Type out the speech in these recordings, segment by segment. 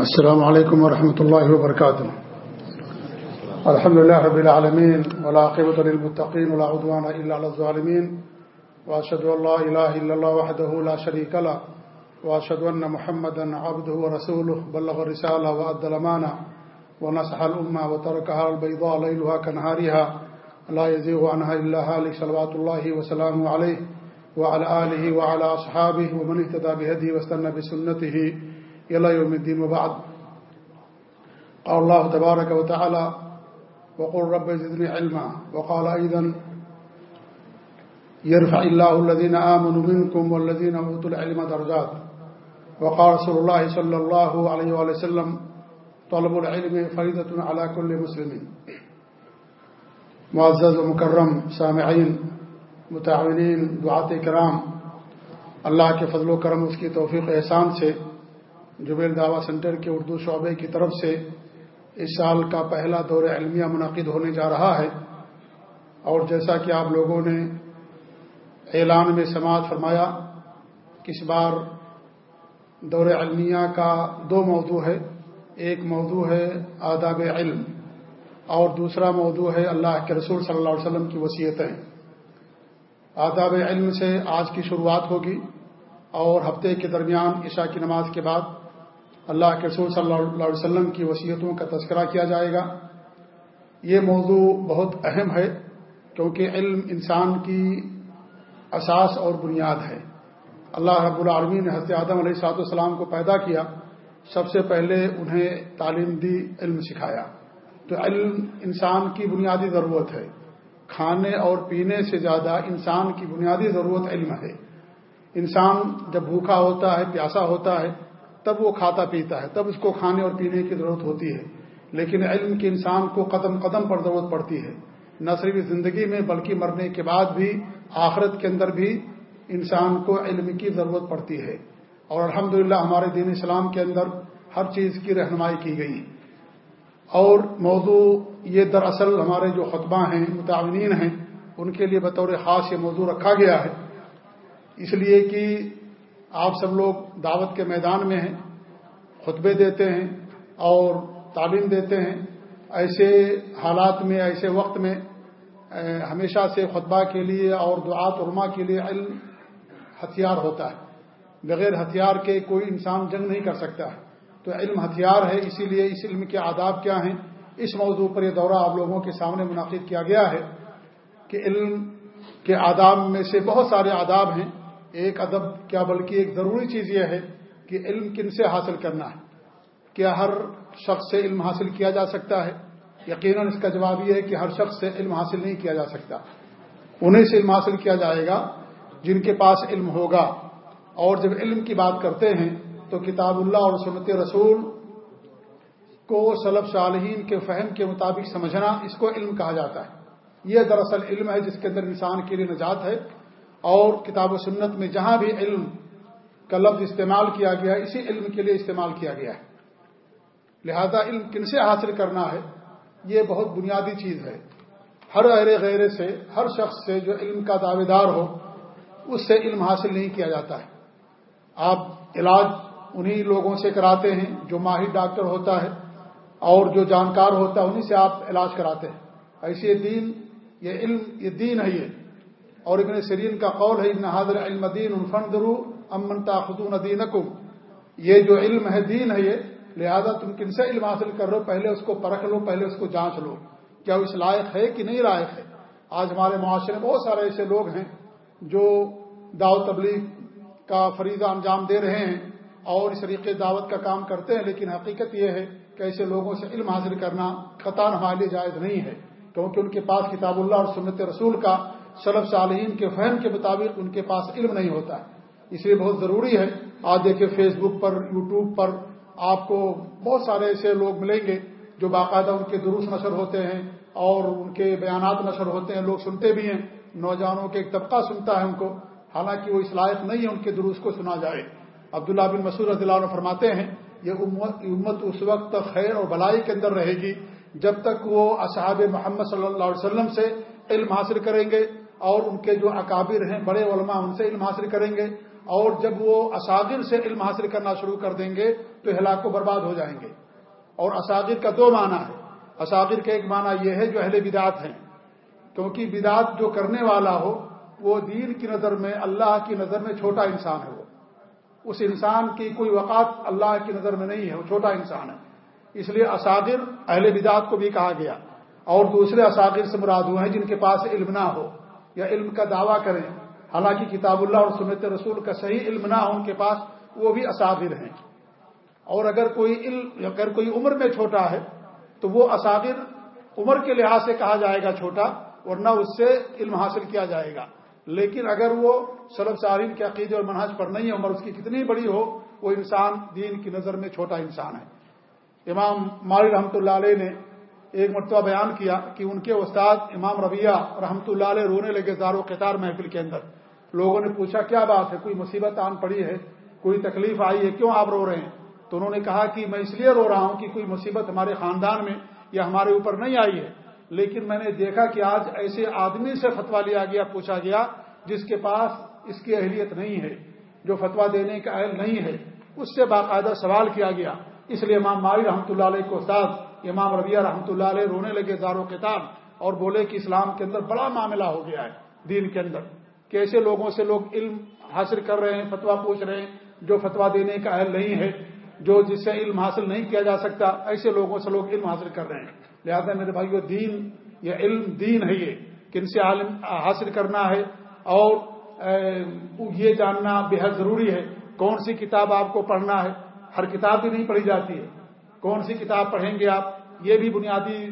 السلام عليكم ورحمة الله وبركاته. الحمد لله رب العالمين ولا عقبة للمتقين ولا عدوان إلا على الظالمين وأشهد أن لا إله إلا الله وحده لا شريك له وأشهد أن محمدا عبده ورسوله بلغ الرسالة وأدى الأمانة ونصح الأمة وتركها البيضاء ليلها كنهارها لا يزيغ عنها إلا هالك صلوات الله وسلامه عليه وعلى آله وعلى أصحابه ومن اهتدى بهديه واستنى بسنته إلى يوم الدين وبعد. قال الله تبارك وتعالى وقل رب زدني علما. وقال أيضا يرفع الله الذين آمنوا منكم والذين أوتوا العلم درجات. وقال رسول الله صلى الله عليه وآله وسلم طلب العلم فريدة على كل مسلم. معزز و مکرم سامعین، متعاونین دعات کرام، اللہ کے فضل و کرم اس کی توفیق احسان سے جبیل دعوی سینٹر کے اردو شعبے کی طرف سے اس سال کا پہلا دور علمیہ منعقد ہونے جا رہا ہے۔ اور جیسا کہ آپ لوگوں نے اعلان میں سماعت فرمایا کہ اس بار دور علمیہ کا دو موضوع ہے۔ ایک موضوع ہے آداب علم اور دوسرا موضوع ہے اللہ کے رسول صلی اللہ علیہ وسلم کی وصیتیں۔ آداب علم سے آج کی شروعات ہوگی اور ہفتے کے درمیان عشاء کی نماز کے بعد اللہ کے رسول صلی اللہ علیہ وسلم کی وصیتوں کا تذکرہ کیا جائے گا۔ یہ موضوع بہت اہم ہے کیونکہ علم انسان کی اساس اور بنیاد ہے۔ اللہ رب العالمین نے حضرت آدم علیہ سات والسلام کو پیدا کیا، سب سے پہلے انہیں تعلیم دی، علم سکھایا۔ تو علم انسان کی بنیادی ضرورت ہے۔ کھانے اور پینے سے زیادہ انسان کی بنیادی ضرورت علم ہے۔ انسان جب بھوکا ہوتا ہے، پیاسا ہوتا ہے تب وہ کھاتا پیتا ہے، تب اس کو کھانے اور پینے کی ضرورت ہوتی ہے۔ لیکن علم کے انسان کو قدم قدم پر ضرورت پڑتی ہے۔ نہ صرف زندگی میں، بلکہ مرنے کے بعد بھی، آخرت کے اندر بھی انسان کو علم کی ضرورت پڑتی ہے۔ اور الحمد ہمارے دین اسلام کے اندر ہر چیز کی رہنمائی کی گئی۔ اور موضوع یہ دراصل ہمارے جو خطبہ ہیں متعینین ہیں، ان کے لیے بطور خاص یہ موضوع رکھا گیا ہے۔ اس لیے کہ آپ سب لوگ دعوت کے میدان میں ہیں، خطبے دیتے ہیں اور تعلیم دیتے ہیں۔ ایسے حالات میں، ایسے وقت میں ہمیشہ سے خطبہ کے لیے اور دعات علماء کے لیے علم ہتھیار ہوتا ہے۔ بغیر ہتھیار کے کوئی انسان جنگ نہیں کر سکتا ہے۔ تو علم ہتھیار ہے، اسی لیے اس علم کے آداب کیا ہیں؟ اس موضوع پر یہ دورہ آپ لوگوں کے سامنے منعقد کیا گیا ہے کہ علم کے آداب میں سے بہت سارے آداب ہیں۔ ایک ادب کیا بلکہ ایک ضروری چیز یہ ہے کہ علم کن سے حاصل کرنا ہے؟ کیا ہر شخص سے علم حاصل کیا جا سکتا ہے؟ یقیناً اس کا جواب یہ ہے کہ ہر شخص سے علم حاصل نہیں کیا جا سکتا۔ انہیں سے علم حاصل کیا جائے گا، جن کے پاس علم ہوگا۔ اور جب علم کی بات کرتے ہیں، تو کتاب اللہ اور سنت رسول کو سلب صالحین کے فہم کے مطابق سمجھنا، اس کو علم کہا جاتا ہے۔ یہ دراصل علم ہے جس کے اندر انسان کے لیے نجات ہے۔ اور کتاب و سنت میں جہاں بھی علم کا لفظ استعمال کیا گیا ہے اسی علم کے لیے استعمال کیا گیا ہے۔ لہذا علم کن سے حاصل کرنا ہے؟ یہ بہت بنیادی چیز ہے۔ ہر اہر غیرے سے، ہر شخص سے جو علم کا دعوے دار ہو، اس سے علم حاصل نہیں کیا جاتا ہے۔ آپ علاج انہی لوگوں سے کراتے ہیں جو ماہر ڈاکٹر ہوتا ہے، اور جو جانکار ہوتا ہے، انہی سے آپ علاج کراتے ہیں۔ ایسے دین، یہ علم، یہ دین ہے یہ۔ اور ابن سرین کا قول ہے ابن حاضر علم دین الفن درو امن تاخدون دین یہ جو علم ہے، دین ہے یہ، لہذا تم کن سے علم حاصل کر رہو پہلے اس کو پرکھ لو، پہلے اس کو جانچ لو، کیا اس لائق ہے کہ نہیں لائق ہے؟ آج ہمارے معاشرے میں بہت سارے ایسے لوگ ہیں جو دعوت تبلیغ کا فریضہ انجام دے رہے ہیں اور اس طریقے دعوت کا کام کرتے ہیں، لیکن حقیقت یہ ہے کہ ایسے لوگوں سے علم حاصل کرنا قطار ہمارے لیے جائز نہیں ہے، کیونکہ ان کے پاس کتاب اللہ اور سنت رسول کا سلب صالحین کے فہم کے مطابق ان کے پاس علم نہیں ہوتا۔ ہے اس لیے بہت ضروری ہے۔ آج دیکھیں فیس بک پر، یوٹیوب پر آپ کو بہت سارے ایسے لوگ ملیں گے جو باقاعدہ ان کے دروس نشر ہوتے ہیں اور ان کے بیانات نشر ہوتے ہیں۔ لوگ سنتے بھی ہیں۔ نوجوانوں کے ایک طبقہ سنتا ہے ان کو۔ حالانکہ وہ اس لائق نہیں ہے ان کے دروس کو سنا جائے۔ عبداللہ بن مسور رضی اللہ عنہ فرماتے ہیں، یہ امت اس وقت تک خیر اور بلائی کے اندر رہے گی جب تک وہ اصحاب محمد صلی اللہ علیہ وسلم سے علم حاصل کریں گے۔ اور ان کے جو اکابر ہیں، بڑے علماء ان سے علم حاصل کریں گے اور جب وہ اساغر سے علم حاصل کرنا شروع کر دیں گے تو ہلاک کو برباد ہو جائیں گے۔ اور اساغر کا دو معنی ہے۔ اساغر کا ایک معنی یہ ہے جو اہل بدعت ہیں۔ کیونکہ بدعت جو کرنے والا ہو، وہ دین کی نظر میں، اللہ کی نظر میں چھوٹا انسان ہے وہ۔ اس انسان کی کوئی وقات اللہ کی نظر میں نہیں ہے، وہ چھوٹا انسان ہے۔ اس لیے اساغر اہل بدعت کو بھی کہا گیا۔ اور دوسرے اساغر سے مراد ہوئے ہیں جن کے پاس علم نہ ہو۔ یا علم کا دعویٰ کریں، حالانکہ کتاب اللہ اور سنت رسول کا صحیح علم نہ ہو ان کے پاس، وہ بھی اساغر ہیں۔ اور اگر کوئی علم، اگر کوئی عمر میں چھوٹا ہے، تو وہ اساغر عمر کے لحاظ سے کہا جائے گا چھوٹا، ورنہ اس سے علم حاصل کیا جائے گا۔ لیکن اگر وہ سلب سارین کے عقیدے اور منحج پر نہیں ہے، عمر اس کی کتنی بڑی ہو، وہ انسان دین کی نظر میں چھوٹا انسان ہے۔ امام مالی رحمۃ اللہ علیہ نے ایک مرتبہ بیان کیا کہ ان کے استاد امام ربیہ رحمۃ اللہ علیہ رونے لگے دار و قطار محفل کے اندر۔ لوگوں نے پوچھا، کیا بات ہے؟ کوئی مصیبت آن پڑی ہے؟ کوئی تکلیف آئی ہے؟ کیوں آپ رو رہے ہیں؟ تو انہوں نے کہا کہ میں اس لیے رو رہا ہوں کہ کوئی مصیبت ہمارے خاندان میں یا ہمارے اوپر نہیں آئی ہے۔ لیکن میں نے دیکھا کہ آج ایسے آدمی سے فتوا لیا گیا، پوچھا گیا، جس کے پاس اس کی اہلیت نہیں ہے، جو فتوا دینے کا اہل نہیں ہے۔ اس سے باقاعدہ سوال کیا گیا۔ اس لیے امام مالی رحمۃ اللہ علیہ کو ساتھ امام ربیہ رحمۃ اللہ علیہ رونے لگے دار و کتاب اور بولے کہ اسلام کے اندر بڑا معاملہ ہو گیا ہے دین کے اندر کیسے لوگوں سے لوگ علم حاصل کر رہے ہیں فتوا پوچھ رہے ہیں، جو فتوا دینے کا اہل نہیں ہے، جو جس سے علم حاصل نہیں کیا جا سکتا، ایسے لوگوں سے لوگ علم حاصل کر رہے ہیں۔ لہٰذا میرے بھائی دین یا علم دین ہے یہ، کن سے عالم حاصل کرنا ہے اور یہ جاننا بے حد ضروری ہے۔ کون سی کتاب آپ کو پڑھنا ہے؟ ہر کتاب بھی نہیں پڑھی جاتی ہے۔ کون سی کتاب پڑھیں گے آپ؟ یہ بھی بنیادی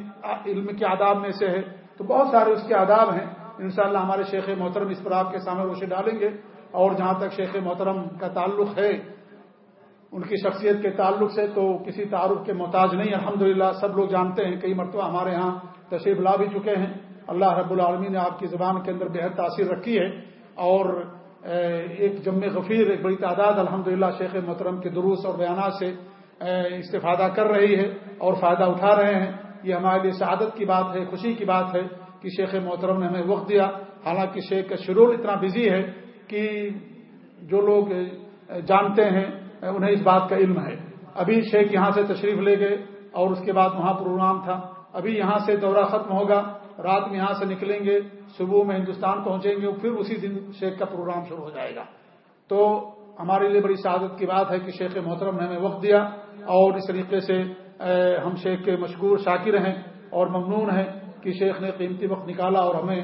علم کے آداب میں سے ہے۔ تو بہت سارے اس کے آداب ہیں۔ انشاءاللہ ہمارے شیخ محترم اس پر آپ کے سامنے روشنی ڈالیں گے۔ اور جہاں تک شیخ محترم کا تعلق ہے، ان کی شخصیت کے تعلق سے تو کسی تعارف کے محتاج نہیں۔ الحمدللہ سب لوگ جانتے ہیں، کئی مرتبہ ہمارے ہاں تشریف لا بھی چکے ہیں۔ اللہ رب العالمین نے آپ کی زبان کے اندر بےحد تاثیر رکھی ہے۔ اور ایک جم غفیر، ایک بڑی تعداد الحمدللہ شیخ محترم کے دروس اور بیانات سے استفادہ کر رہی ہے اور فائدہ اٹھا رہے ہیں۔ یہ ہمارے لیے سعادت کی بات ہے، خوشی کی بات ہے کہ شیخ محترم نے ہمیں وقت دیا۔ حالانکہ شیخ کا شیڈول اتنا بزی ہے کہ جو لوگ جانتے ہیں انہیں اس بات کا علم ہے۔ ابھی شیخ یہاں سے تشریف لے گئے اور اس کے بعد وہاں پروگرام تھا۔ ابھی یہاں سے دورہ ختم ہوگا، رات میں یہاں سے نکلیں گے، صبح میں ہندوستان پہنچیں گے پھر اسی دن شیخ کا پروگرام شروع ہو جائے گا۔ تو ہمارے لیے بڑی سعادت کی بات ہے کہ شیخ محترم نے ہمیں وقت دیا۔ اور اس طریقے سے ہم شیخ کے مشکور شاکر ہیں اور ممنون ہیں کہ شیخ نے قیمتی وقت نکالا اور ہمیں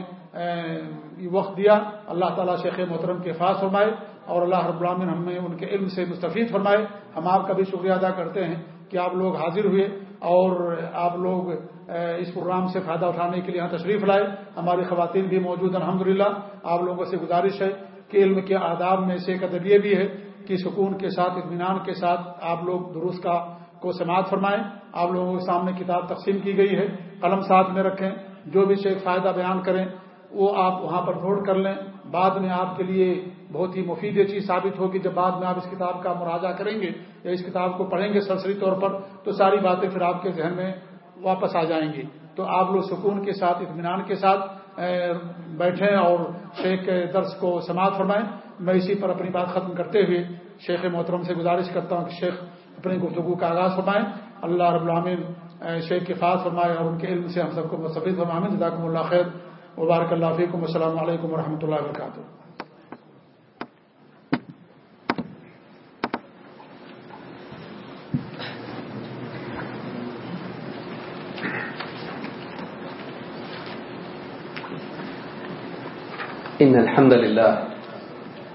یہ وقت دیا۔ اللہ تعالیٰ شیخ محترم کے فاص فرمائے اور اللہ رب العالمین ہمیں ان کے علم سے مستفید فرمائے۔ ہم آپ کا بھی شکریہ ادا کرتے ہیں کہ آپ لوگ حاضر ہوئے اور آپ لوگ اس پروگرام سے فائدہ اٹھانے کے لیے یہاں تشریف لائے۔ ہماری خواتین بھی موجود الحمد للہ آپ لوگوں سے گزارش ہے کہ علم کے آداب میں سے ایک ادبیہ بھی ہے۔ کہ سکون کے ساتھ، اطمینان کے ساتھ آپ لوگ درست کا کو سماعت فرمائیں۔ آپ لوگوں کے سامنے کتاب تقسیم کی گئی ہے۔ قلم ساتھ میں رکھیں۔ جو بھی شیخ فائدہ بیان کریں، وہ آپ وہاں پر نوٹ کر لیں۔ بعد میں آپ کے لیے بہت ہی مفید یہ چیز ثابت ہوگی۔ جب بعد میں آپ اس کتاب کا مراجہ کریں گے یا اس کتاب کو پڑھیں گے سرسری طور پر، تو ساری باتیں پھر آپ کے ذہن میں واپس آ جائیں گی۔ تو آپ لوگ سکون کے ساتھ، اطمینان کے ساتھ بیٹھیں اور شیخ کے درس کو سماعت فرمائیں۔ میں اسی پر اپنی بات ختم کرتے ہوئے شیخ محترم سے گزارش کرتا ہوں کہ شیخ اپنی گفتگو کا آغاز فرمائیں۔ اللہ رب العامن شیخ کے فاص فرمائے اور ان کے علم سے ہم سب کو مستفید فرمائیں جزاکم اللہ خیر۔ مبارک اللہ فیکم۔ السلام علیکم و رحمۃ اللہ وبرکاتہ۔ إن الحمد لله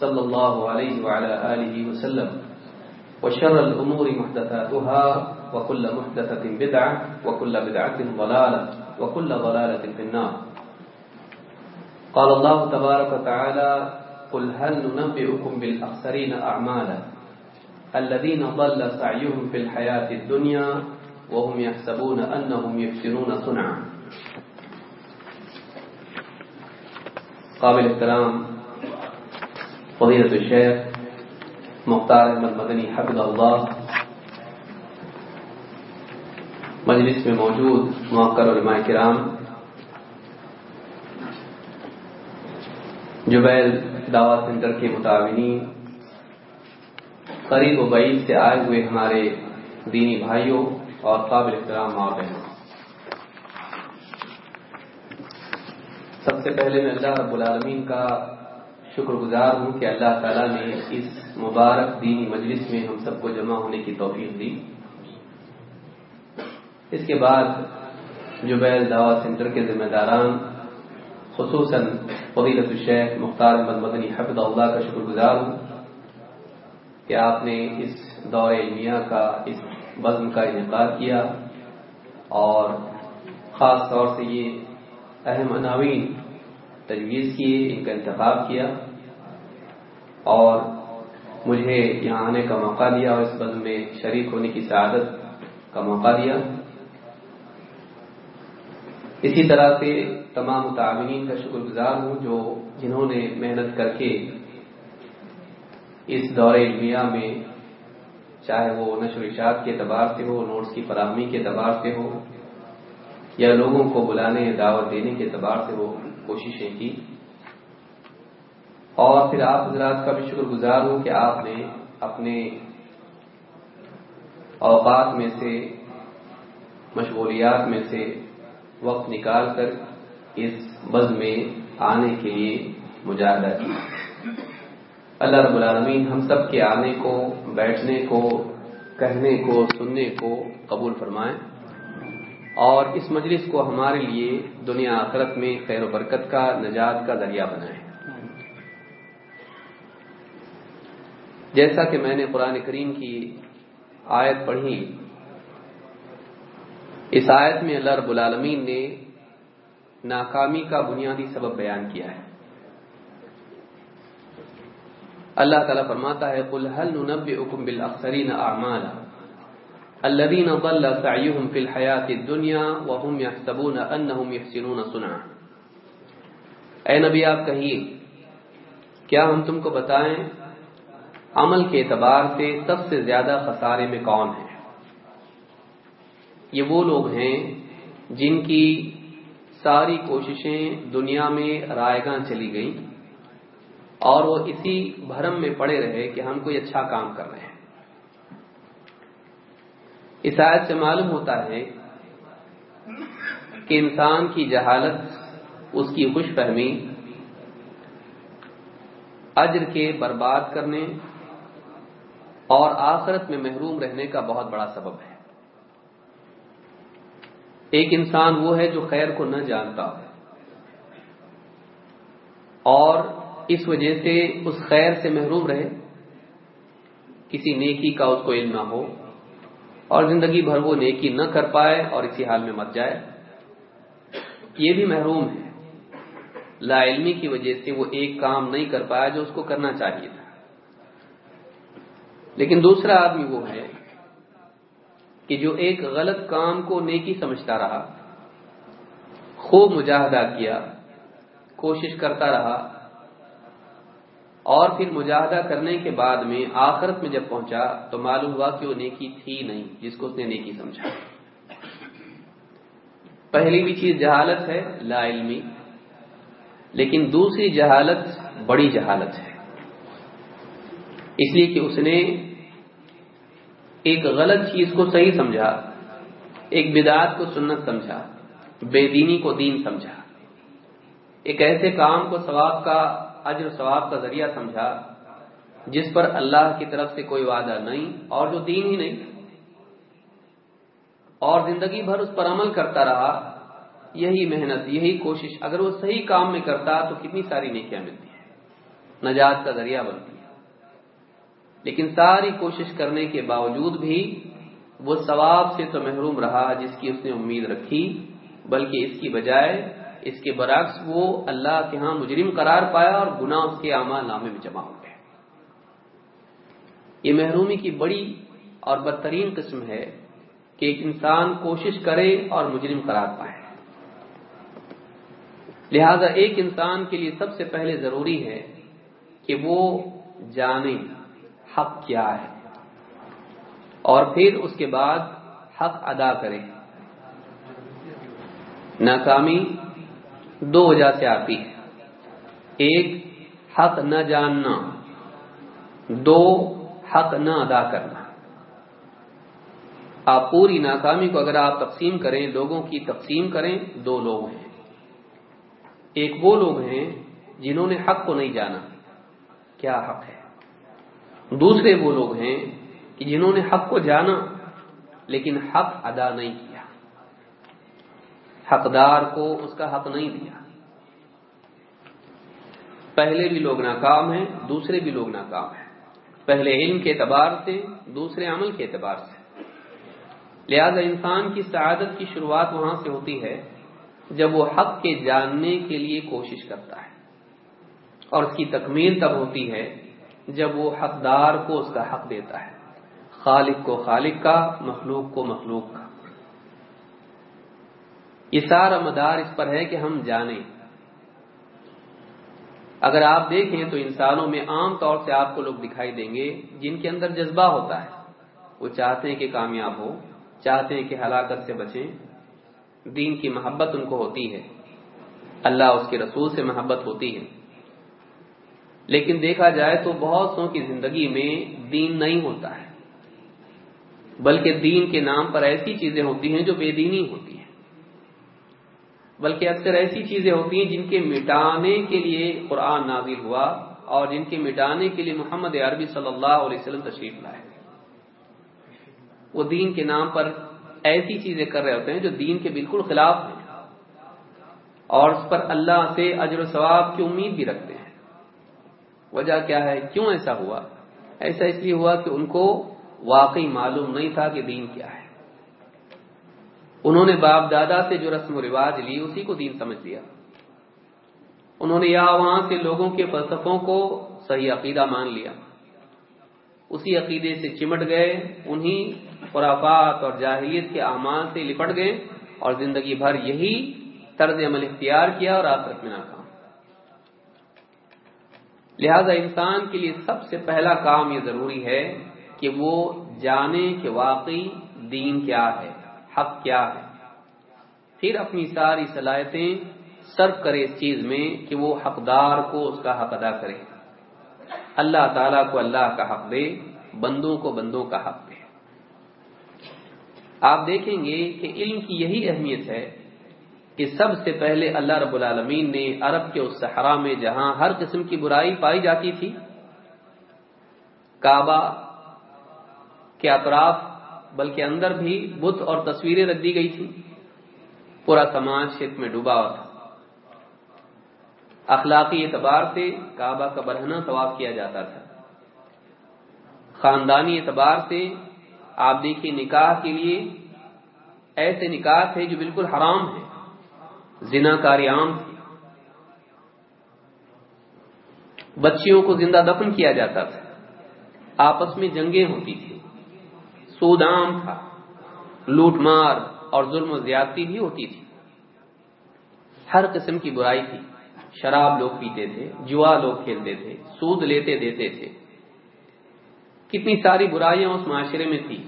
صلى الله عليه وعلى آله وسلم. وشر الأمور محدثاتها وكل محدثة بدعة وكل بدعة ضلالة وكل ضلالة في النار. قال الله تبارك وتعالى قل هل ننبئكم بالأخسرين أعمالا الذين ضل سعيهم في الحياة الدنيا وهم يحسبون أنهم يحسنون صنعا قابل احترام فضیلت الشیخ مختار احمد مدنی حفظ اللہ مجلس میں موجود موقر علماء کرام جبیل دعوی سینٹر کے متعینین قریب و بعید سے آئے ہوئے ہمارے دینی بھائیوں اور قابل احترام ماں بہنوں۔ سب سے پہلے میں اللہ رب العالمین کا شکر گزار ہوں کہ اللہ تعالیٰ نے اس مبارک دینی مجلس میں ہم سب کو جمع ہونے کی توفیق دی۔ اس کے بعد جبیل دعوی سینٹر کے ذمہ داران، خصوصاً فضیلت الشیخ مختار احمد مدنی حفظ اللہ کا شکر گزار ہوں کہ آپ نے اس دور علمیہ کا، اس بزم کا انعقاد کیا۔ اور خاص طور سے یہ اہم عناوین تجویز کیے، ان کا انتخاب کیا۔ اور مجھے یہاں آنے کا موقع دیا اور اس بزم میں شریک ہونے کی سعادت کا موقع دیا۔ اسی طرح سے تمام متعمین کا شکر گزار ہوں جو جنہوں نے محنت کر کے اس دور علمیہ میں چاہے وہ نشر اشاعت کے اعتبار سے ہو، نوٹس کی فراہمی کے اعتبار سے ہو یا لوگوں کو بلانے، دعوت دینے کے اعتبار سے ہو، کوششیں کی۔ اور پھر آپ حضرات کا بھی شکر گزار ہوں کہ آپ نے اپنے اوقات میں سے، مشغولیات میں سے وقت نکال کر اس بز میں آنے کے لیے مجاہدہ کیا اللہ رب العالمین ہم سب کے آنے کو، بیٹھنے کو، کہنے کو، سننے کو قبول فرمائیں اور اس مجلس کو ہمارے لیے دنیا آخرت میں خیر و برکت کا، نجات کا ذریعہ بنائیں جیسا کہ میں نے قرآن کریم کی آیت پڑھی، اس آیت میں اللہ رب العالمین نے ناکامی کا بنیادی سبب بیان کیا ہے۔ اللہ تعالیٰ فرماتا ہے، قل هل ننبئكم بالاخسرین اعمالا؟ الذين ضل سعيهم في الحياة الدنيا وهم يحسبون انهم يحسنون صنعا۔ اے نبی، آپ کہیے، کیا ہم تم کو بتائیں عمل کے اعتبار سے سب سے زیادہ خسارے میں کون ہے؟ یہ وہ لوگ ہیں جن کی ساری کوششیں دنیا میں رائے گاہ چلی گئی اور وہ اسی بھرم میں پڑے رہے کہ ہم کوئی اچھا کام کر رہے ہیں۔ اس آیت سے معلوم ہوتا ہے کہ انسان کی جہالت، اس کی خوش فہمی اجر کے برباد کرنے اور آخرت میں محروم رہنے کا بہت بڑا سبب ہے۔ ایک انسان وہ ہے جو خیر کو نہ جانتا ہو۔ اور اس وجہ سے اس خیر سے محروم رہے۔ کسی نیکی کا اس کو علم نہ ہو۔ اور زندگی بھر وہ نیکی نہ کر پائے اور اسی حال میں مت جائے۔ یہ بھی محروم ہے۔ لا علمی کی وجہ سے وہ ایک کام نہیں کر پایا جو اس کو کرنا چاہیے تھا۔ لیکن دوسرا آدمی وہ ہے کہ جو ایک غلط کام کو نیکی سمجھتا رہا، خوب مجاہدہ کیا، کوشش کرتا رہا، اور پھر مجاہدہ کرنے کے بعد میں آخرت میں جب پہنچا تو معلوم ہوا کہ وہ نیکی تھی نہیں، جس کو اس نے نیکی سمجھا۔ پہلی بھی چیز جہالت ہے، لا علمی، لیکن دوسری جہالت بڑی جہالت ہے۔ اس لیے کہ اس نے ایک غلط چیز کو صحیح سمجھا، ایک بدعات کو سنت سمجھا، بے دینی کو دین سمجھا، ایک ایسے کام کو ثواب کا اجر ثواب کا ذریعہ سمجھا جس پر اللہ کی طرف سے کوئی وعدہ نہیں اور جو دین ہی نہیں۔ اور زندگی بھر اس پر عمل کرتا رہا، یہی محنت، یہی کوشش، اگر وہ صحیح کام میں کرتا تو کتنی ساری نیکیاں ملتی ہیں، نجات کا ذریعہ بنتی لیکن ساری کوشش کرنے کے باوجود بھی وہ ثواب سے تو محروم رہا جس کی اس نے امید رکھی، بلکہ اس کی بجائے اس کے برعکس وہ اللہ کے ہاں مجرم قرار پایا اور گناہ اس کے اعمال نامے میں جمع ہو گئے۔ یہ محرومی کی بڑی اور بدترین قسم ہے کہ ایک انسان کوشش کرے اور مجرم قرار پائے۔ لہذا ایک انسان کے لیے سب سے پہلے ضروری ہے کہ وہ جانے۔ حق کیا ہے۔ اور پھر اس کے بعد حق ادا کرے ناکامی دو وجہ سے آتی ہے۔ ایک، حق نہ جاننا۔ دو، حق نہ ادا کرنا۔ آپ پوری ناکامی کو اگر آپ تقسیم کریں، لوگوں کی تقسیم کریں، دو لوگ ہیں۔ ایک وہ لوگ ہیں جنہوں نے حق کو نہیں جانا۔ کیا حق ہے؟ دوسرے وہ لوگ ہیں کہ جنہوں نے حق کو جانا لیکن حق ادا نہیں کیا۔ حقدار کو اس کا حق نہیں دیا۔ پہلے بھی لوگ ناکام ہیں، دوسرے بھی لوگ ناکام ہیں۔ پہلے علم کے اعتبار سے، دوسرے عمل کے اعتبار سے۔ لہذا انسان کی سعادت کی شروعات وہاں سے ہوتی ہے جب وہ حق کے جاننے کے لیے کوشش کرتا ہے اور اس کی تکمیل تب ہوتی ہے جب وہ حقدار کو اس کا حق دیتا ہے۔ خالق کو خالق کا، مخلوق کو مخلوق کا۔ یہ سارا مدار اس پر ہے کہ ہم جانیں۔ اگر آپ دیکھیں تو انسانوں میں عام طور سے آپ کو لوگ دکھائی دیں گے، جن کے اندر جذبہ ہوتا ہے۔ وہ چاہتے ہیں کہ کامیاب ہو، چاہتے ہیں کہ ہلاکت سے بچیں۔ دین کی محبت ان کو ہوتی ہے۔ اللہ اس کے رسول سے محبت ہوتی ہے۔ لیکن دیکھا جائے تو بہت سو کی زندگی میں دین نہیں ہوتا ہے۔ بلکہ دین کے نام پر ایسی چیزیں ہوتی ہیں جو بے دینی ہوتی ہیں۔ بلکہ اکثر ایسی چیزیں ہوتی ہیں جن کے مٹانے کے لیے قرآن نازل ہوا اور جن کے مٹانے کے لیے محمد عربی صلی اللہ علیہ وسلم تشریف لائے۔ وہ دین کے نام پر ایسی چیزیں کر رہے ہوتے ہیں جو دین کے بالکل خلاف ہیں۔ اور اس پر اللہ سے اجر و ثواب کی امید بھی رکھتے ہیں۔ وجہ کیا ہے؟ کیوں ایسا ہوا؟ ایسا اس لیے ہوا کہ ان کو واقعی معلوم نہیں تھا کہ دین کیا ہے۔ انہوں نے باپ دادا سے جو رسم و رواج لی، اسی کو دین سمجھ لیا۔ انہوں نے یہاں وہاں سے لوگوں کے فلسفوں کو صحیح عقیدہ مان لیا۔ اسی عقیدے سے چمٹ گئے، انہی خرافات اور جاہلیت کے اعمال سے لپٹ گئے اور زندگی بھر یہی طرز عمل اختیار کیا اور آخرت میں ناکام۔ لہذا انسان کے لیے سب سے پہلا کام یہ ضروری ہے کہ وہ جانے کہ واقعی دین کیا ہے، حق کیا ہے۔ پھر اپنی ساری صلاحیتیں صرف کرے اس چیز میں کہ وہ حقدار کو اس کا حق ادا کرے۔ اللہ تعالیٰ کو اللہ کا حق دے، بندوں کو بندوں کا حق دے۔ آپ دیکھیں گے کہ علم کی یہی اہمیت ہے کہ سب سے پہلے اللہ رب العالمین نے عرب کے اس صحرا میں جہاں ہر قسم کی برائی پائی جاتی تھی، کعبہ کے اطراف بلکہ اندر بھی بت اور تصویریں رکھ دی گئی تھی پورا سماج شرک میں ڈوبا ہوا تھا۔ اخلاقی اعتبار سے کعبہ کا برہنا طواف کیا جاتا تھا۔ خاندانی اعتبار سے آپ دیکھیے نکاح کے لیے ایسے نکاح تھے جو بالکل حرام ہیں۔ زنا کاری عام تھی بچیوں کو زندہ دفن کیا جاتا تھا۔ آپس میں جنگیں ہوتی تھی سود عام تھا۔ لوٹ مار اور ظلم و زیادتی بھی ہوتی تھی۔ ہر قسم کی برائی تھی۔ شراب لوگ پیتے تھے، جوا لوگ کھیلتے تھے، سود لیتے دیتے تھے۔ کتنی ساری برائیاں اس معاشرے میں تھی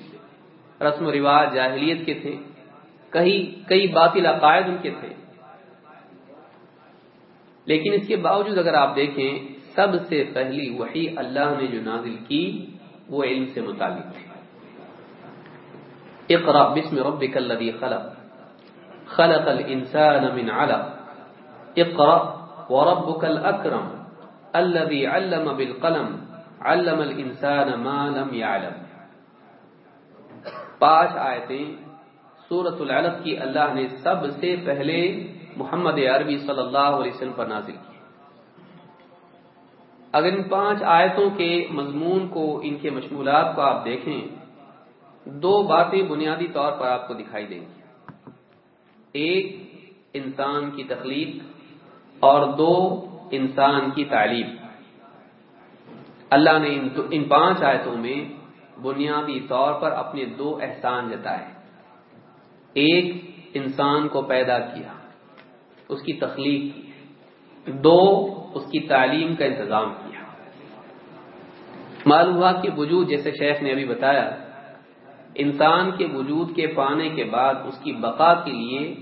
رسم و رواج، جاہلیت کے تھے۔ کئی کئی باطل عقائد ان کے تھے۔ لیکن اس کے باوجود اگر آپ دیکھیں، سب سے پہلی وہی اللہ نے جو نازل کی، وہ علم سے متعلق تھی۔ اقرا بسم ربك الذي خلق۔ خلق الانسان من علق۔ اقرا وربك الاكرم الذي علم بالقلم۔ علم الانسان ما لم يعلم۔ پانچ آیتیں سورت العلق کی اللہ نے سب سے پہلے محمد عربی صلی اللہ علیہ وسلم پر نازل کی۔ اگر ان پانچ آیتوں کے مضمون کو، ان کے مشمولات کو آپ دیکھیں، دو باتیں بنیادی طور پر آپ کو دکھائی دیں گی۔ ایک، انسان کی تخلیق، اور دو، انسان کی تعلیم۔ اللہ نے ان پانچ آیتوں میں بنیادی طور پر اپنے دو احسان جتائے۔ ایک، انسان کو پیدا کیا۔ اس کی تخلیق کی۔ دو، اس کی تعلیم کا انتظام کیا۔ معلوم ہوا کہ وجود، جیسے شیخ نے ابھی بتایا، انسان کے وجود کے پانے کے بعد اس کی بقا کے لیے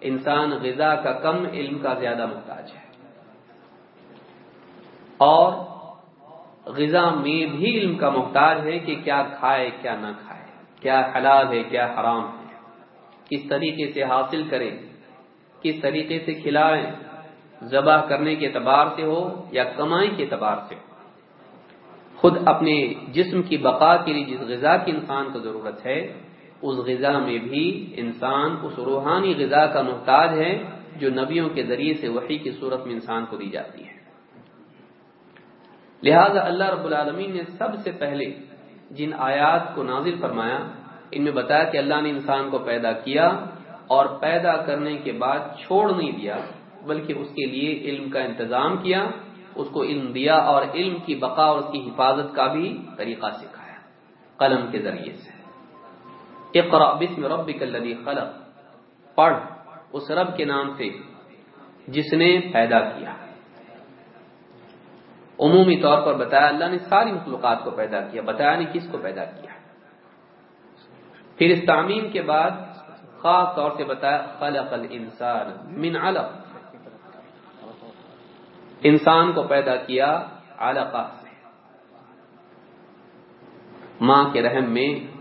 انسان غذا کا کم علم کا زیادہ محتاج ہے۔ اور غذا میں بھی علم کا محتاج ہے کہ کیا کھائے، کیا نہ کھائے، کیا حلال ہے، کیا حرام ہے۔ کس طریقے سے حاصل کرے کس طریقے سے کھلائیں، ذبح کرنے کے اعتبار سے ہو یا کمائی کے اعتبار سے ہو۔ خود اپنے جسم کی بقا کے لیے جس غذا کی انسان کو ضرورت ہے، اس غذا میں بھی انسان اس روحانی غذا کا محتاج ہے جو نبیوں کے ذریعے سے وحی کی صورت میں انسان کو دی جاتی ہے۔ لہذا اللہ رب العالمین نے سب سے پہلے جن آیات کو نازل فرمایا، ان میں بتایا کہ اللہ نے انسان کو پیدا کیا اور پیدا کرنے کے بعد چھوڑ نہیں دیا، بلکہ اس کے لیے علم کا انتظام کیا، اس کو علم دیا اور علم کی بقا اور اس کی حفاظت کا بھی طریقہ سکھایا، قلم کے ذریعے سے۔ اقرا بسم ربک الذی خلق۔ پڑھ، اس رب کے نام سے، جس نے پیدا کیا۔ عمومی طور پر بتایا، اللہ نے ساری مخلوقات کو پیدا کیا، بتایا نہیں کس کو پیدا کیا۔ پھر اس تعمیم کے بعد خاص طور سے بتایا، خلق الانسان من علق. انسان کو پیدا کیا علقہ سے۔ ماں کے رحم میں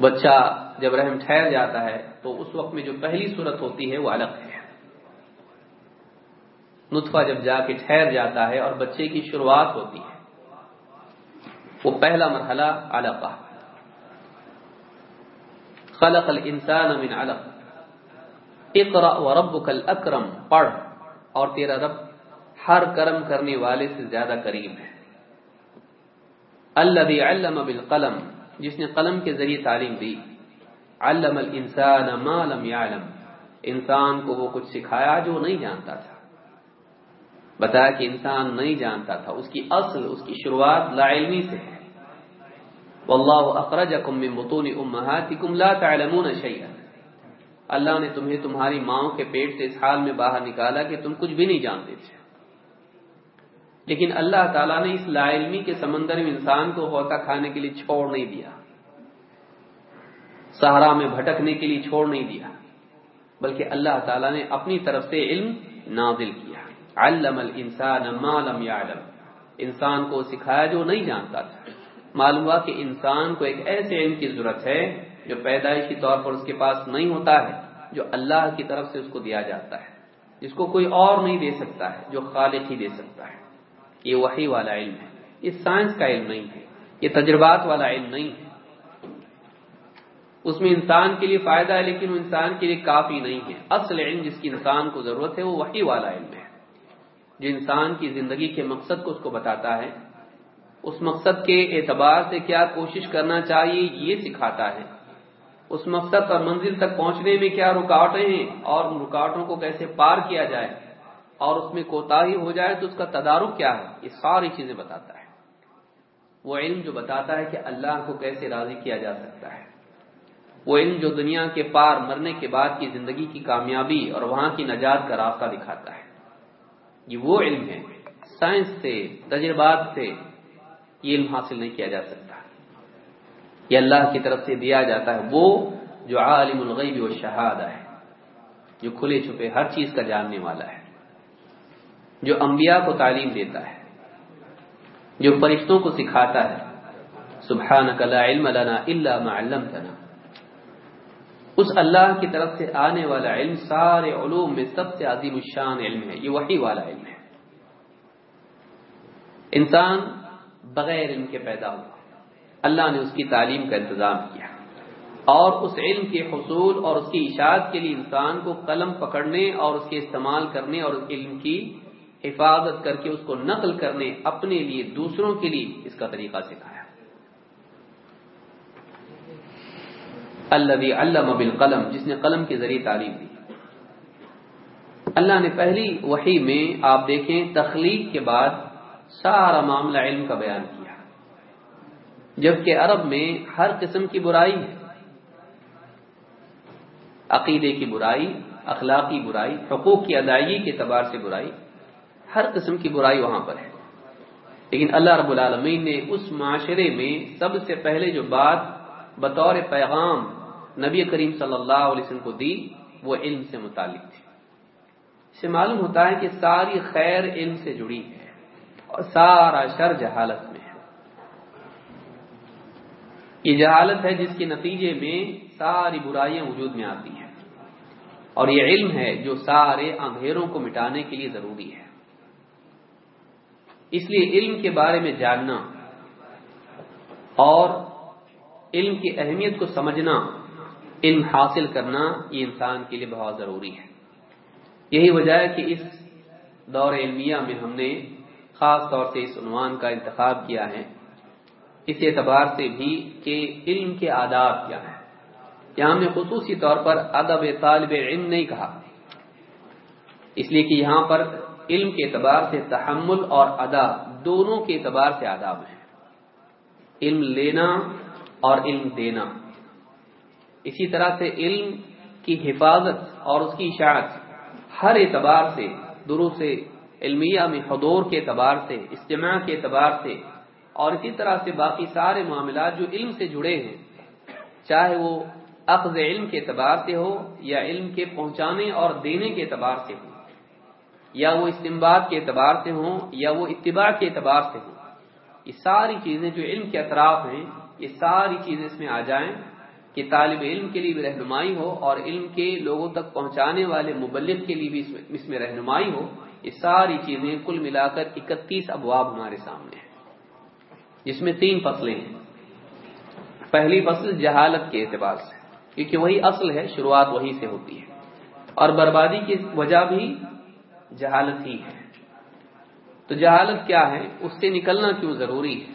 بچہ جب رحم ٹھہر جاتا ہے، تو اس وقت میں جو پہلی صورت ہوتی ہے، وہ الگ ہے۔ نطفہ جب جا کے ٹھہر جاتا ہے اور بچے کی شروعات ہوتی ہے، وہ پہلا مرحلہ علقہ۔ خلق الانسان من علق. اقرا وربك الاکرم پڑھ. اور تیرا رب ہر کرم کرنے والے سے زیادہ قریب ہے. الذي علم بالقلم. جس نے قلم کے ذریعے تعلیم دی. علم الانسان ما لم يعلم. انسان کو وہ کچھ سکھایا جو نہیں جانتا تھا. بتایا کہ انسان نہیں جانتا تھا. اس کی اصل، اس کی شروعات لا علمی سے ہے. واللہ اخرجکم من بطون امہاتکم لا تعلمون شیئا۔ اللہ نے تمہیں تمہاری ماں کے پیٹ سے اس حال میں باہر نکالا کہ تم کچھ بھی نہیں جانتے تھے۔ لیکن اللہ تعالیٰ نے اس لا علمی کے سمندر میں انسان کو ہوتا کھانے کے لیے چھوڑ نہیں دیا۔ سہارا میں بھٹکنے کے لیے چھوڑ نہیں دیا۔ بلکہ اللہ تعالیٰ نے اپنی طرف سے علم نازل کیا۔ علم الانسان ما لم يعلم انسان کو سکھایا جو نہیں جانتا تھا۔ معلوم ہوا کہ انسان کو ایک ایسے علم کی ضرورت ہے جو پیدائشی طور پر اس کے پاس نہیں ہوتا ہے، جو اللہ کی طرف سے اس کو دیا جاتا ہے۔ جس کو کوئی اور نہیں دے سکتا ہے، جو خالق ہی دے سکتا ہے۔ یہ وحی والا علم ہے۔ یہ سائنس کا علم نہیں ہے۔ یہ تجربات والا علم نہیں ہے۔ اس میں انسان کے لیے فائدہ ہے، لیکن وہ انسان کے لیے کافی نہیں ہے۔ اصل علم جس کی انسان کو ضرورت ہے، وہ وحی والا علم ہے۔ جو انسان کی زندگی کے مقصد کو اس کو بتاتا ہے اس مقصد کے اعتبار سے کیا کوشش کرنا چاہیے یہ سکھاتا ہے۔ اس مقصد اور منزل تک پہنچنے میں کیا رکاوٹیں ہیں اور ان رکاوٹوں کو کیسے پار کیا جائے اور اس میں کوتا ہی ہو جائے تو اس کا تدارک کیا ہے؟ یہ ساری چیزیں بتاتا ہے۔ وہ علم جو بتاتا ہے کہ اللہ کو کیسے راضی کیا جا سکتا ہے۔ وہ علم جو دنیا کے پار مرنے کے بعد کی زندگی کی کامیابی اور وہاں کی نجات کا راستہ دکھاتا ہے۔ یہ وہ علم ہے۔ سائنس سے، تجربات سے یہ علم حاصل نہیں کیا جا سکتا۔ یہ اللہ کی طرف سے دیا جاتا ہے۔ وہ جو عالم الغیب و شہادہ ہے، جو کھلے چھپے ہر چیز کا جاننے والا ہے، جو انبیاء کو تعلیم دیتا ہے، جو فرشتوں کو سکھاتا ہے۔ سبحانک لا علم لنا الا ما علمتنا۔ اس اللہ کی طرف سے آنے والا علم سارے علوم میں سب سے عظیم الشان علم ہے۔ یہ وحی والا علم ہے۔ انسان بغیر علم کے پیدا ہوا۔ اللہ نے اس کی تعلیم کا انتظام کیا۔ اور اس علم کے حصول اور اس کی اشاعت کے لیے انسان کو قلم پکڑنے اور اس کے استعمال کرنے اور اس علم کی حفاظت کر کے اس کو نقل کرنے اپنے لیے دوسروں کے لیے اس کا طریقہ سکھایا۔ اللہ علم بالقلم، جس نے قلم کے ذریعے تعلیم دی۔ اللہ نے پہلی وحی میں آپ دیکھیں تخلیق کے بعد سارا معاملہ علم کا بیان کیا۔ جبکہ عرب میں ہر قسم کی برائی ہے۔ عقیدے کی برائی، اخلاقی برائی، حقوق کی ادائیگی کے اعتبار سے برائی، ہر قسم کی برائی وہاں پر ہے۔ لیکن اللہ رب العالمین نے اس معاشرے میں سب سے پہلے جو بات بطور پیغام نبی کریم صلی اللہ علیہ وسلم کو دی، وہ علم سے متعلق تھی۔ اسے معلوم ہوتا ہے کہ ساری خیر علم سے جڑی ہے۔ اور سارا شر جہالت میں ہے۔ یہ جہالت ہے جس کے نتیجے میں ساری برائیاں وجود میں آتی ہیں۔ اور یہ علم ہے جو سارے اندھیروں کو مٹانے کے لیے ضروری ہے۔ اس لیے علم کے بارے میں جاننا اور علم کی اہمیت کو سمجھنا، علم حاصل کرنا یہ انسان کے لیے بہت ضروری ہے۔ یہی وجہ ہے کہ اس دور علمیہ میں ہم نے خاص طور سے اس عنوان کا انتخاب کیا ہے، اس اعتبار سے بھی کہ علم کے آداب کیا ہیں۔ یہاں ہم نے خصوصی طور پر ادب طالب علم نہیں کہا۔ اس لیے کہ یہاں پر علم کے اعتبار سے تحمل اور ادا دونوں کے اعتبار سے آداب ہیں۔ علم لینا اور علم دینا۔ اسی طرح سے علم کی حفاظت اور اس کی اشاعت ہر اعتبار سے درو سے علمیہ میں حضور کے اعتبار سے، اجتماع کے اعتبار سے، اور اسی طرح سے باقی سارے معاملات جو علم سے جڑے ہیں، چاہے وہ اخذ علم کے اعتبار سے ہو یا علم کے پہنچانے اور دینے کے اعتبار سے ہو، یا وہ استمباد کے اعتبار سے ہوں، یا وہ اتباع کے اعتبار سے ہوں، یہ ساری چیزیں جو علم کے اطراف ہیں، یہ ساری چیزیں اس میں آ جائیں کہ طالب علم کے لیے بھی رہنمائی ہو اور علم کے لوگوں تک پہنچانے والے مبلغ کے لیے بھی اس میں رہنمائی ہو یہ ساری چیزیں کل ملا کر اکتیس ابواب ہمارے سامنے ہیں۔ جس میں تین فصلیں ہیں۔ پہلی فصل جہالت کے اعتبار سے، کیونکہ وہی اصل ہے، شروعات وہی سے ہوتی ہے۔ اور بربادی کی وجہ بھی جہالت ہی ہے۔ تو جہالت کیا ہے؟ اس سے نکلنا کیوں ضروری ہے؟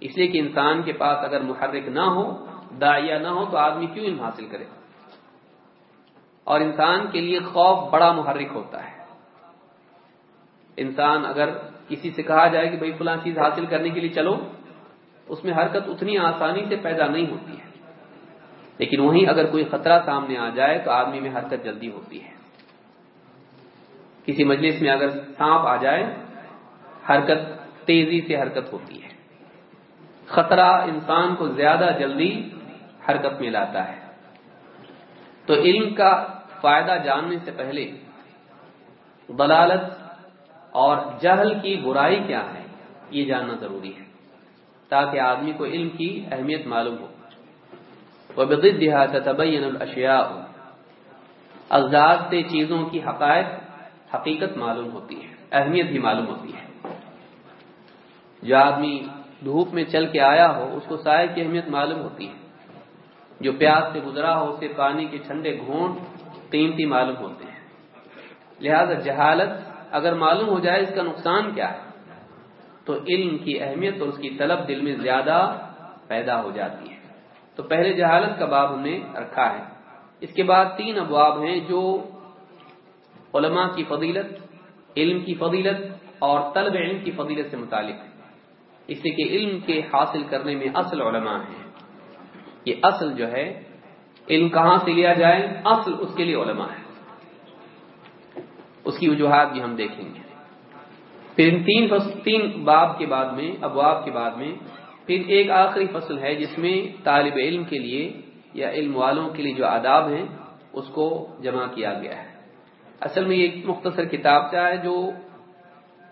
اس لیے کہ انسان کے پاس اگر محرک نہ ہو دائیا نہ ہو، تو آدمی کیوں علم حاصل کرے؟ اور انسان کے لیے خوف بڑا محرک ہوتا ہے۔ انسان اگر کسی سے کہا جائے کہ بھائی فلاں چیز حاصل کرنے کے لیے چلو، اس میں حرکت اتنی آسانی سے پیدا نہیں ہوتی ہے۔ لیکن وہیں اگر کوئی خطرہ سامنے آ جائے تو آدمی میں حرکت جلدی ہوتی ہے۔ کسی مجلس میں اگر سانپ آ جائے، حرکت تیزی سے حرکت ہوتی ہے۔ خطرہ انسان کو زیادہ جلدی حرکت میں لاتا ہے۔ تو علم کا فائدہ جاننے سے پہلے دلالت اور جہل کی برائی کیا ہے؟ یہ جاننا ضروری ہے، تاکہ آدمی کو علم کی اہمیت معلوم ہو۔ وبضدها تتبين الاشیاء۔ سے چیزوں کی حقائق حقیقت معلوم ہوتی ہے، اہمیت بھی معلوم ہوتی ہے۔ جو آدمی دھوپ میں چل کے آیا ہو، اس کو سائے کی اہمیت معلوم ہوتی ہے۔ جو پیاس سے گزرا ہو، اسے پانی کے ٹھنڈے گھونٹ قیمتی معلوم ہوتے ہیں۔ لہذا جہالت اگر معلوم ہو جائے اس کا نقصان کیا ہے، تو علم کی اہمیت اور اس کی طلب دل میں زیادہ پیدا ہو جاتی ہے۔ تو پہلے جہالت کا باب ہم نے رکھا ہے۔ اس کے بعد تین ابواب ہیں جو علماء کی فضیلت، علم کی فضیلت اور طلب علم کی فضیلت سے متعلق ہے۔ اس لیے کہ علم کے حاصل کرنے میں اصل علماء ہیں۔ یہ اصل جو ہے، علم کہاں سے لیا جائے؟ اصل اس کے لیے علماء ہے اس کی وجوہات بھی ہم دیکھیں گے۔ پھر ان تین فصل، تین باب کے بعد میں، ابواب کے بعد میں، پھر ایک آخری فصل ہے جس میں طالب علم کے لیے یا علم والوں کے لیے جو آداب ہیں، اس کو جمع کیا گیا ہے۔ اصل میں یہ ایک مختصر کتاب کا ہے جو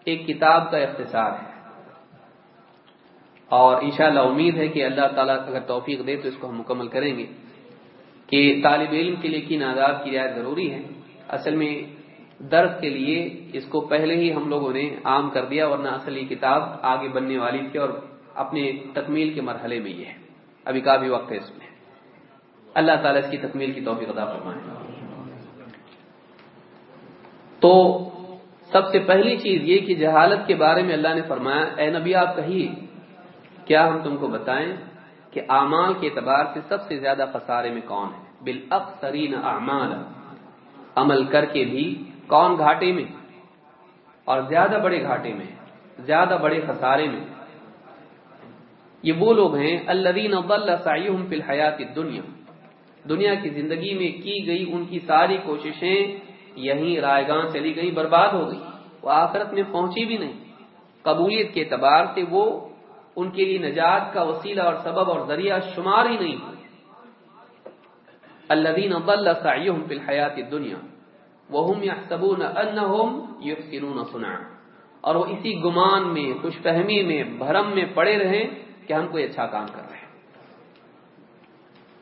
ایک کتاب کا اختصار ہے۔ اور انشاءاللہ امید ہے کہ اللہ تعالیٰ اگر توفیق دے تو اس کو ہم مکمل کریں گے کہ طالب علم کے لیے کن آداب کی رعایت ضروری ہے۔ اصل میں درس کے لیے اس کو پہلے ہی ہم لوگوں نے عام کر دیا، ورنہ اصل یہ کتاب آگے بننے والی تھی اور اپنے تکمیل کے مرحلے میں یہ ہے۔ ابھی کافی وقت ہے اس میں۔ اللہ تعالیٰ اس کی تکمیل کی توفیق ادا فرمائے۔ تو سب سے پہلی چیز یہ کہ جہالت کے بارے میں اللہ نے فرمایا، اے نبی، آپ کہیے، کیا ہم تم کو بتائیں کہ اعمال کے اعتبار سے سب سے زیادہ خسارے میں کون ہے؟ بالاکثرین اعمال عمل کر کے بھی کون گھاٹے میں؟ اور زیادہ بڑے گھاٹے میں، زیادہ بڑے خسارے میں۔ یہ وہ لوگ ہیں اللہ فی الحیات دنیا دنیا کی زندگی میں کی گئی ان کی ساری کوششیں یہیں رائے گاہ چلی گئی برباد ہو گئی وہ آخرت میں پہنچی بھی نہیں۔ قبولیت کے اعتبار سے وہ ان کے لیے نجات کا وسیلہ اور سبب اور ذریعہ شمار ہی نہیں ہوئی الذين ضل سعيهم في الحياه الدنيا وهم يحسبون انهم يحسنون صنعا۔ اور وہ اسی گمان میں خوش فہمی میں، بھرم میں پڑے رہے کہ ہم کوئی اچھا کام کر رہے ہیں۔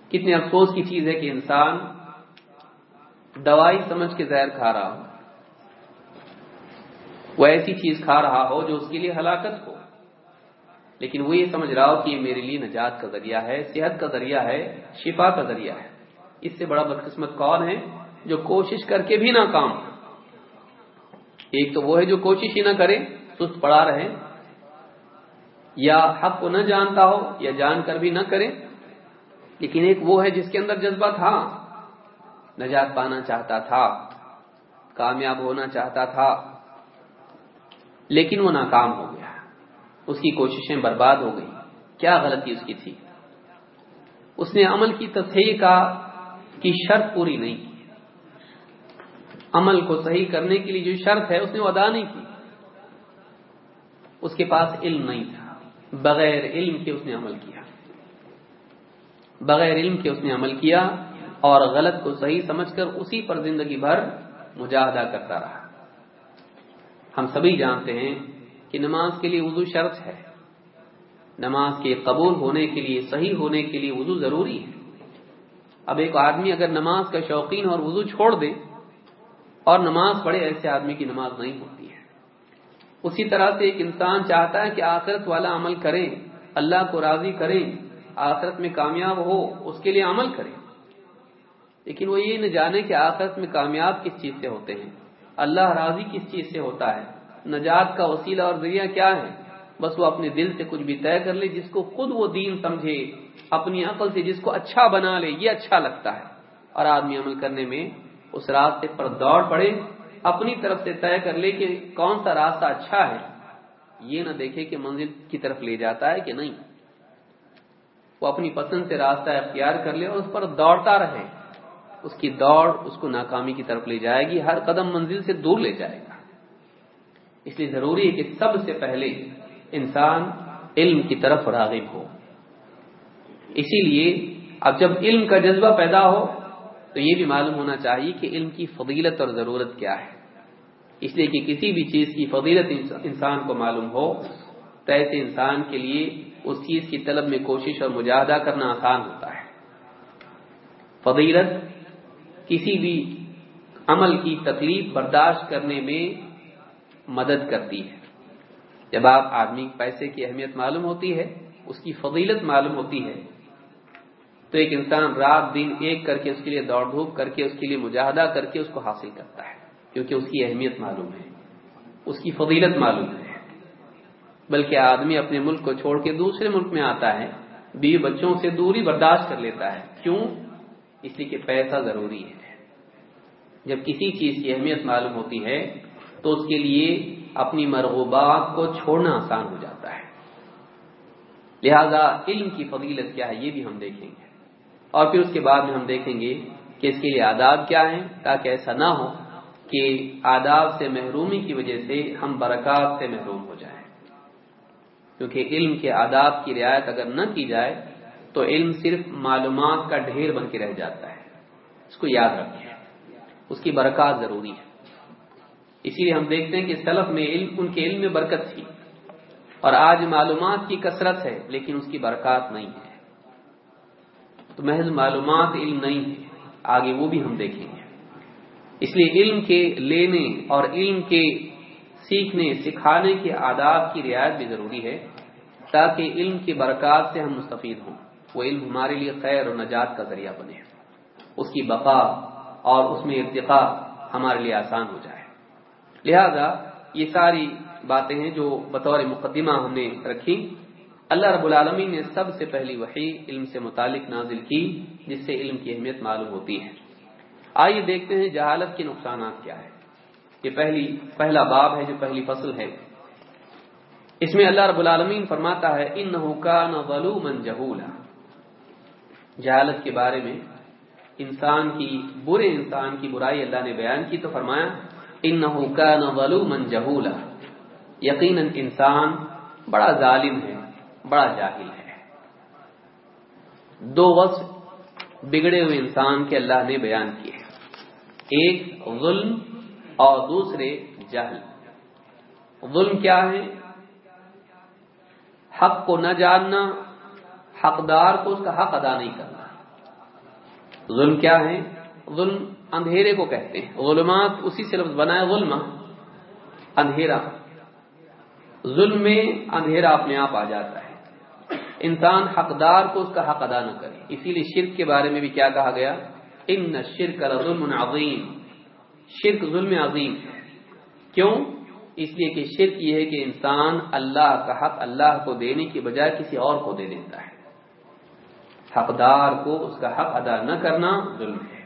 کتنے افسوس کی چیز ہے کہ انسان دوائی سمجھ کے زہر کھا رہا ہو۔ وہ ایسی چیز کھا رہا ہو جو اس کے لیے ہلاکت ہو۔ لیکن وہ یہ سمجھ رہا ہو کہ یہ میرے لیے نجات کا ذریعہ ہے، صحت کا ذریعہ ہے، شفا کا ذریعہ ہے۔ اس سے بڑا بدقسمت کون ہے؟ جو کوشش کر کے بھی نہ کام ایک تو وہ ہے جو کوشش ہی نہ کرے، سست پڑا رہے۔ یا حق کو نہ جانتا ہو یا جان کر بھی نہ کرے۔ لیکن ایک وہ ہے جس کے اندر جذبہ تھا، نجات پانا چاہتا تھا، کامیاب ہونا چاہتا تھا، لیکن وہ ناکام ہو گیا۔ اس کی کوششیں برباد ہو گئی کیا غلطی اس کی تھی؟ اس نے عمل کی تصحیح کا، کی شرط پوری نہیں۔ کی عمل کو صحیح کرنے کے لیے جو شرط ہے، اس نے وہ ادا نہیں کی۔ اس کے پاس علم نہیں تھا۔ بغیر علم کے اس نے عمل کیا۔ بغیر علم کے اس نے عمل کیا اور غلط کو صحیح سمجھ کر اسی پر زندگی بھر مجاہدہ کرتا رہا۔ ہم سبھی جانتے ہیں کہ نماز کے لیے وضو شرط ہے۔ نماز کے قبول ہونے کے لیے، صحیح ہونے کے لیے وضو ضروری ہے۔ اب ایک آدمی اگر نماز کا شوقین اور وضو چھوڑ دے اور نماز پڑھے ایسے آدمی کی نماز نہیں ہوتی ہے۔ اسی طرح سے ایک انسان چاہتا ہے کہ آخرت والا عمل کرے، اللہ کو راضی کرے، آخرت میں کامیاب ہو، اس کے لیے عمل کرے۔ لیکن وہ یہ نہ جانے کہ آخرت میں کامیاب کس چیز سے ہوتے ہیں۔ اللہ راضی کس چیز سے ہوتا ہے؟ نجات کا وسیلہ اور ذریعہ کیا ہے؟ بس وہ اپنے دل سے کچھ بھی طے کر لے، جس کو خود وہ دین سمجھے، اپنی عقل سے جس کو اچھا بنا لے، یہ اچھا لگتا ہے۔ اور آدمی عمل کرنے میں اس راستے پر دوڑ پڑے، اپنی طرف سے طے کر لے کہ کون سا راستہ اچھا ہے۔ یہ نہ دیکھے کہ منزل کی طرف لے جاتا ہے کہ نہیں۔ وہ اپنی پسند سے راستہ اختیار کر لے اور اس پر دوڑتا رہے۔ اس کی دوڑ اس کو ناکامی کی طرف لے جائے گی، ہر قدم منزل سے دور لے جائے گا۔ اس لیے ضروری ہے کہ سب سے پہلے انسان علم کی طرف راغب ہو۔ اسی لیے اب جب علم کا جذبہ پیدا ہو تو یہ بھی معلوم ہونا چاہیے کہ علم کی فضیلت اور ضرورت کیا ہے۔ اس لیے کہ کسی بھی چیز کی فضیلت انسان کو معلوم ہو، تو ایسے انسان کے لیے اس چیز کی طلب میں کوشش اور مجاہدہ کرنا آسان ہوتا ہے۔ فضیلت کسی بھی عمل کی تکلیف برداشت کرنے میں مدد کرتی ہے۔ جب آپ آدمی پیسے کی اہمیت معلوم ہوتی ہے، اس کی فضیلت معلوم ہوتی ہے تو ایک انسان رات دن ایک کر کے اس کے لیے دوڑ دھوپ کر کے اس کے لیے مجاہدہ کر کے اس کو حاصل کرتا ہے، کیونکہ اس کی اہمیت معلوم ہے، اس کی فضیلت معلوم ہے۔ بلکہ آدمی اپنے ملک کو چھوڑ کے دوسرے ملک میں آتا ہے، بیوی بچوں سے دوری برداشت کر لیتا ہے۔ کیوں؟ اس لیے کہ پیسہ ضروری ہے۔ جب کسی چیز کی اہمیت معلوم ہوتی ہے، تو اس کے لیے اپنی مرغوبات کو چھوڑنا آسان ہو جاتا ہے۔ لہذا علم کی فضیلت کیا ہے یہ بھی ہم دیکھیں گے۔ اور پھر اس کے بعد میں ہم دیکھیں گے کہ اس کے لیے آداب کیا ہیں تاکہ ایسا نہ ہو کہ آداب سے محرومی کی وجہ سے ہم برکات سے محروم ہو جائیں۔ کیونکہ علم کے آداب کی رعایت اگر نہ کی جائے تو علم صرف معلومات کا ڈھیر بن کے رہ جاتا ہے۔ اس کو یاد رکھیں۔ اس کی برکات ضروری ہے۔ اسی لیے ہم دیکھتے ہیں کہ سلف میں علم، ان کے علم میں برکت تھی۔ اور آج معلومات کی کثرت ہے، لیکن اس کی برکات نہیں ہے۔ تو محض معلومات علم نہیں ہے، آگے وہ بھی ہم دیکھیں گے۔ اس لیے علم کے لینے اور علم کے سیکھنے، سکھانے کے آداب کی رعایت بھی ضروری ہے تاکہ علم کی برکات سے ہم مستفید ہوں۔ وہ علم ہمارے لیے خیر اور نجات کا ذریعہ بنے۔ اس کی بقا اور اس میں ارتقاء ہمارے لیے آسان ہو جائے۔ لہذا یہ ساری باتیں ہیں جو بطور مقدمہ ہم نے رکھی۔ اللہ رب العالمین نے سب سے پہلی وحی علم سے متعلق نازل کی، جس سے علم کی اہمیت معلوم ہوتی ہے۔ آئیے دیکھتے ہیں جہالت کے نقصانات کیا ہے یہ پہلی، پہلا باب ہے جو پہلی فصل ہے۔ اس میں اللہ رب العالمین فرماتا ہے ان کا ظلوما جہولا جہالت کے بارے میں انسان کی، برے انسان کی برائی اللہ نے بیان کی تو فرمایا ان کا ظلوما جہولا یقیناً انسان بڑا ظالم ہے۔ بڑا جاہل ہے۔ دو وصف بگڑے ہوئے انسان کے اللہ نے بیان کیے۔ ایک ظلم اور دوسرے جہل۔ ظلم کیا ہے؟ حق کو نہ جاننا، حقدار کو اس کا حق ادا نہیں کرنا۔ ظلم کیا ہے؟ ظلم اندھیرے کو کہتے ہیں۔ ظلمات اسی سے لفظ بنا ہے ظلم، اندھیرا۔ ظلم میں اندھیرا اپنے آپ آ جاتا ہے۔ انسان حقدار کو اس کا حق ادا نہ کرے۔ اسی لیے شرک کے بارے میں بھی کیا کہا گیا؟ ان شرک ظلم عظیم شرک ظلم عظیم کیوں؟ اس لیے کہ شرک یہ ہے کہ انسان اللہ کا حق اللہ کو دینے کی بجائے کسی اور کو دے دیتا ہے۔ حقدار کو اس کا حق ادا نہ کرنا ظلم ہے۔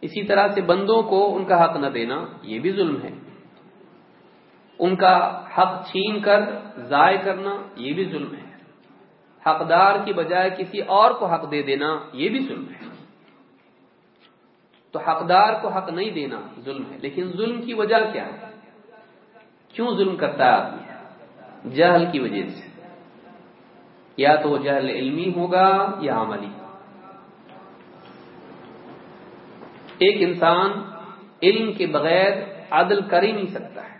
اسی طرح سے بندوں کو ان کا حق نہ دینا یہ بھی ظلم ہے۔ ان کا حق چھین کر، ضائع کرنا یہ بھی ظلم ہے۔ حقدار کی بجائے کسی اور کو حق دے دینا، یہ بھی ظلم ہے۔ تو حقدار کو حق نہیں دینا ظلم ہے، لیکن ظلم کی وجہ کیا ہے؟ کیوں ظلم کرتا ہے آدمی؟ جہل کی وجہ سے۔ یا تو جہل علمی ہوگا یا عملی۔ ایک انسان علم کے بغیر عدل کر ہی نہیں سکتا ہے۔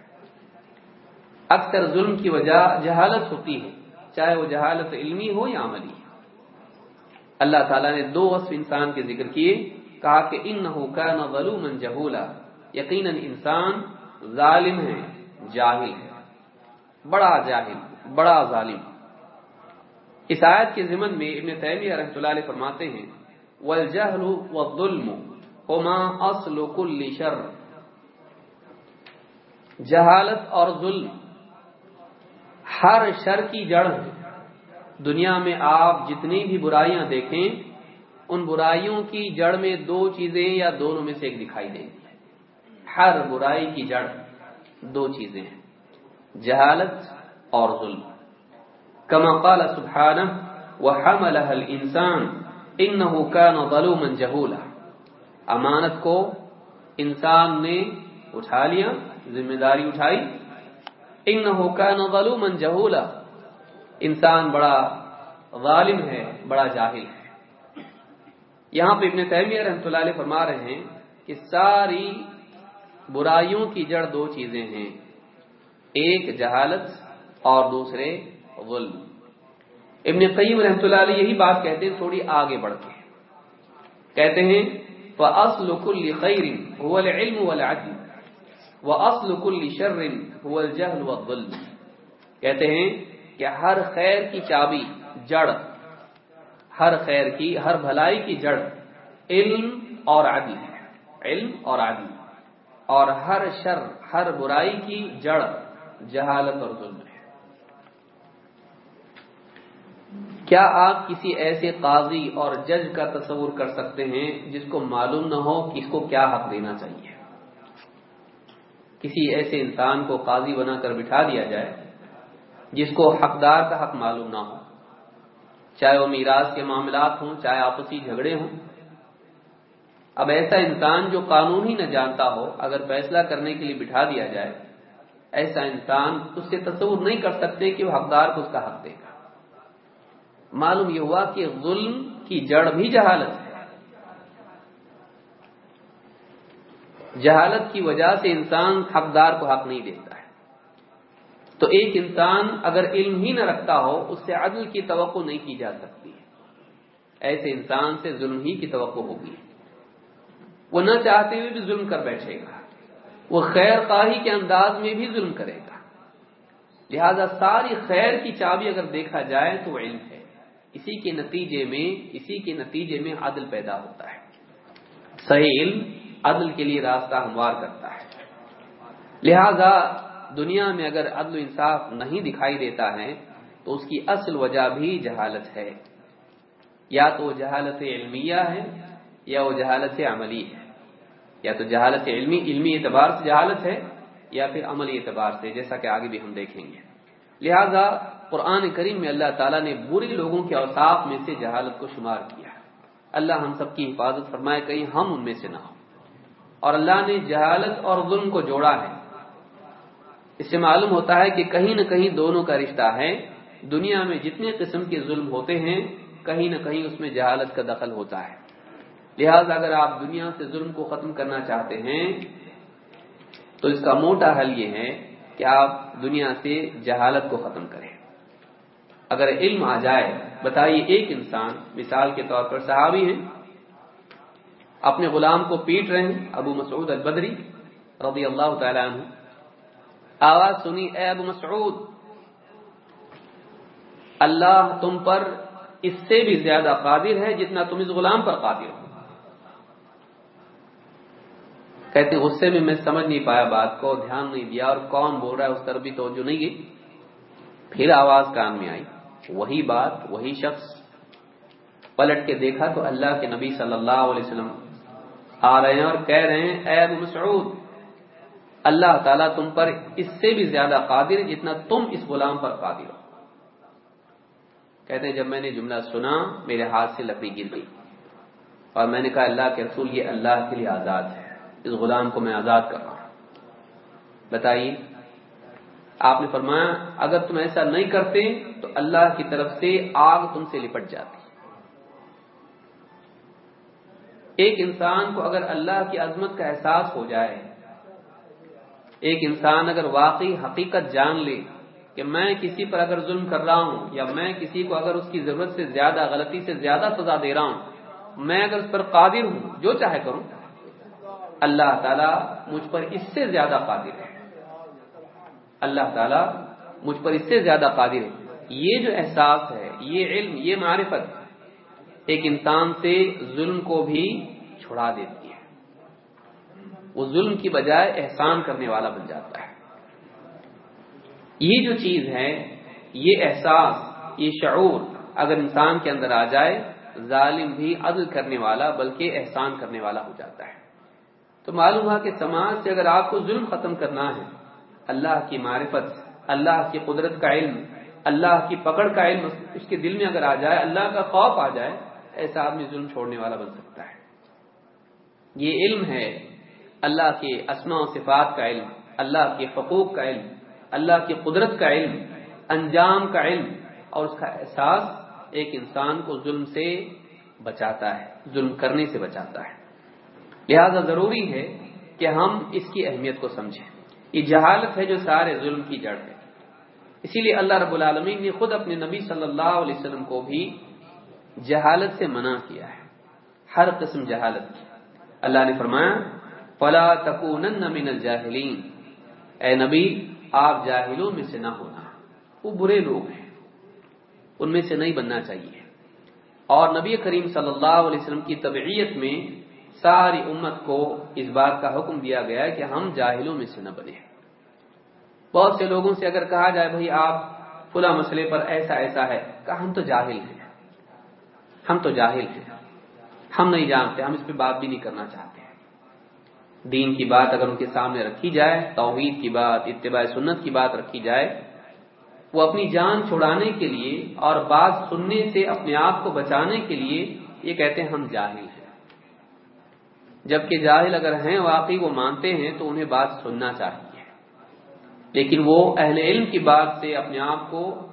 اکثر ظلم کی وجہ جہالت ہوتی ہے۔ چاہے وہ جہالت علمی ہو یا عملی۔ اللہ تعالیٰ نے دو وصف انسان کے ذکر کیے، کہا کہ ان کا نہ جہولا، یقیناً انسان ظالم ہے، جاہل ہے۔ بڑا جاہل، بڑا ظالم۔ اس آیت کے ضمن میں ابن تیمیہ رحمۃ اللہ علیہ فرماتے ہیں والجہل والظلم ہما اصل کل شر۔ جہالت اور ظلم ہر شر کی جڑ ہے دنیا میں آپ جتنی بھی برائیاں دیکھیں، ان برائیوں کی جڑ میں دو چیزیں یا دونوں میں سے ایک دکھائی دیں۔ گی ہر برائی کی جڑ دو چیزیں ہیں، جہالت اور ظلم۔ کما قال سبحانہ، وحملها الانسان انه كان ظلوما جهولا امانت کو انسان نے اٹھا لیا، ذمہ داری اٹھائی۔ انه كان ظلوما جهولا انسان بڑا ظالم ہے، بڑا جاہل ہے۔ یہاں پہ ابن تیمیہ رحمۃ اللہ علیہ فرما رہے ہیں کہ ساری برائیوں کی جڑ دو چیزیں ہیں۔ ایک جہالت اور دوسرے غلم ابن قیم رحمۃ اللہ علیہ یہی بات کہتے ہیں، تھوڑی آگے بڑھ کے۔ کہتے ہیں، فَأَصْلُ كُلِّ خَيْرٍ هُوَ الْعِلْمُ وَالْعَدْلُ۔ وَأَصْلُ كُلِّ شَرٍ هُوَ الْجَهْلُ وَالظُّلْمُ۔ کہتے ہیں کہ ہر خیر کی چابی، جڑ۔ ہر خیر کی، ہر بھلائی کی جڑ۔ علم اور عدل۔ ہے علم اور عدل۔ اور ہر شر، ہر برائی کی جڑ۔ جہالت اور ظلم۔ ہے کیا آپ کسی ایسے قاضی اور جج کا تصور کر سکتے ہیں جس کو معلوم نہ ہو کہ اس کو کیا حق دینا چاہیے؟ کسی ایسے انسان کو قاضی بنا کر بٹھا دیا جائے جس کو حقدار کا حق معلوم نہ ہو۔ چاہے وہ میراث کے معاملات ہوں، چاہے آپسی جھگڑے ہوں۔ اب ایسا انسان جو قانون ہی نہ جانتا ہو، اگر فیصلہ کرنے کے لیے بٹھا دیا جائے، ایسا انسان اس سے تصور نہیں کر سکتے کہ وہ حقدار کو اس کا حق دے گا۔ معلوم یہ ہوا کہ ظلم کی جڑ بھی جہالت ہے۔ جہالت کی وجہ سے انسان حقدار کو حق نہیں دیتا ہے۔ تو ایک انسان اگر علم ہی نہ رکھتا ہو، اس سے عدل کی توقع نہیں کی جا سکتی ایسے انسان سے ظلم ہی کی توقع ہوگی۔ وہ نہ چاہتے ہوئے بھی ظلم کر بیٹھے گا۔ وہ خیر خواہی کے انداز میں بھی ظلم کرے گا۔ لہذا ساری خیر کی چابی اگر دیکھا جائے تو علم ہے۔ اسی کے نتیجے میں، اسی کے نتیجے میں عدل پیدا ہوتا ہے۔ صحیح علم عدل کے لیے راستہ ہموار کرتا ہے۔ لہذا دنیا میں اگر عدل و انصاف نہیں دکھائی دیتا ہے، تو اس کی اصل وجہ بھی جہالت ہے۔ یا تو جہالت علمیہ ہے، یا وہ جہالت عملی ہے۔ یا تو جہالت علمی علمی اعتبار سے جہالت ہے، یا پھر عملی اعتبار سے، جیسا کہ آگے بھی ہم دیکھیں گے۔ لہذا قرآن کریم میں اللہ تعالیٰ نے برے لوگوں کے اوساف میں سے جہالت کو شمار کیا۔ اللہ ہم سب کی حفاظت فرمائے، کہیں ہم ان میں سے نہ ہوں۔ اور اللہ نے جہالت اور ظلم کو جوڑا ہے۔ اس سے معلوم ہوتا ہے کہ کہیں نہ کہیں دونوں کا رشتہ ہے۔ دنیا میں جتنے قسم کے ظلم ہوتے ہیں، کہیں نہ کہیں اس میں جہالت کا دخل ہوتا ہے۔ لہذا اگر آپ دنیا سے ظلم کو ختم کرنا چاہتے ہیں، تو اس کا موٹا حل یہ ہے کہ آپ دنیا سے جہالت کو ختم کریں۔ اگر علم آ جائے، بتائیے ایک انسان مثال کے طور پر صحابی ہیں۔ اپنے غلام کو پیٹ رہے ہیں، ابو مسعود البدری رضی اللہ تعالیٰ عنہ۔ آواز سنی، اے ابو مسعود، اللہ تم پر اس سے بھی زیادہ قادر ہے جتنا تم اس غلام پر قادر ہو۔ کہتے ہیں غصے میں میں سمجھ نہیں پایا بات کو، دھیان نہیں دیا، اور کون بول رہا ہے، اس طرف بھی توجہ نہیں گئی پھر آواز کان میں آئی۔ وہی بات، وہی شخص پلٹ کے دیکھا تو اللہ کے نبی صلی اللہ علیہ وسلم آ رہے ہیں اور کہہ رہے ہیں، اے ابو مسعود، اللہ تعالیٰ تم پر اس سے بھی زیادہ قادر جتنا تم اس غلام پر قادر ہو. کہتے ہیں، جب میں نے جملہ سنا، میرے ہاتھ سے لکڑی گر گئی اور میں نے کہا، اللہ کے رسول، یہ اللہ کے لیے آزاد ہے، اس غلام کو میں آزاد کر رہا ہوں۔ بتائیے، آپ نے فرمایا، اگر تم ایسا نہیں کرتے تو اللہ کی طرف سے آگ تم سے لپٹ جاتی۔ ایک انسان کو اگر اللہ کی عظمت کا احساس ہو جائے، ایک انسان اگر واقعی حقیقت جان لے کہ میں کسی پر اگر ظلم کر رہا ہوں یا میں کسی کو اگر اس کی ضرورت سے زیادہ، غلطی سے زیادہ سزا دے رہا ہوں، میں اگر اس پر قادر ہوں، جو چاہے کروں، اللہ تعالیٰ مجھ پر اس سے زیادہ قادر ہے۔ اللہ تعالیٰ مجھ پر اس سے زیادہ قادر ہے۔ یہ جو احساس ہے، یہ علم، یہ معرفت ایک انسان سے ظلم کو بھی چھڑا دیتی ہے۔ وہ ظلم کی بجائے احسان کرنے والا بن جاتا ہے۔ یہ جو چیز ہے، یہ احساس، یہ شعور اگر انسان کے اندر آ جائے، ظالم بھی عدل کرنے والا بلکہ احسان کرنے والا ہو جاتا ہے۔ تو معلوم ہوا کہ سماج سے اگر آپ کو ظلم ختم کرنا ہے، اللہ کی معرفت، اللہ کی قدرت کا علم، اللہ کی پکڑ کا علم اس کے دل میں اگر آ جائے، اللہ کا خوف آ جائے ایسا آدمی ظلم چھوڑنے والا بن سکتا ہے۔ یہ علم ہے اللہ کے اسماء و صفات کا علم، اللہ کے حقوق کا علم، اللہ کی قدرت کا علم، انجام کا علم، اور اس کا احساس ایک انسان کو ظلم سے بچاتا ہے، ظلم کرنے سے بچاتا ہے۔ لہذا ضروری ہے کہ ہم اس کی اہمیت کو سمجھیں۔ یہ جہالت ہے جو سارے ظلم کی جڑ ہے۔ اسی لیے اللہ رب العالمین نے خود اپنے نبی صلی اللہ علیہ وسلم کو بھی جہالت سے منع کیا ہے۔ ہر قسم جہالت۔ کی اللہ نے فرمایا، فلا تکونن من الجاہلین اے نبی، آپ جاہلوں میں سے نہ ہونا۔ وہ برے لوگ ہیں۔ ان میں سے نہیں بننا چاہیے۔ اور نبی کریم صلی اللہ علیہ وسلم کی طبعیت میں ساری امت کو اس بات کا حکم دیا گیا ہے کہ ہم جاہلوں میں سے نہ بنے بہت سے لوگوں سے اگر کہا جائے، بھائی، آپ فلا مسئلے پر ایسا ایسا ہے، کہ ہم تو جاہل ہیں۔ ہم تو جاہل ہیں۔ ہم نہیں جانتے، ہم اس پہ بات بھی نہیں کرنا چاہتے۔ دین کی بات اگر ان کے سامنے رکھی جائے، توحید کی بات، اتباع سنت کی بات رکھی جائے، وہ اپنی جان چھڑانے کے لیے اور بات سننے سے اپنے آپ کو بچانے کے لیے یہ کہتے ہیں، ہم جاہل ہیں۔ جبکہ جاہل اگر ہیں، واقعی وہ مانتے ہیں تو انہیں بات سننا چاہیے۔ لیکن وہ اہل علم کی بات سے اپنے آپ کو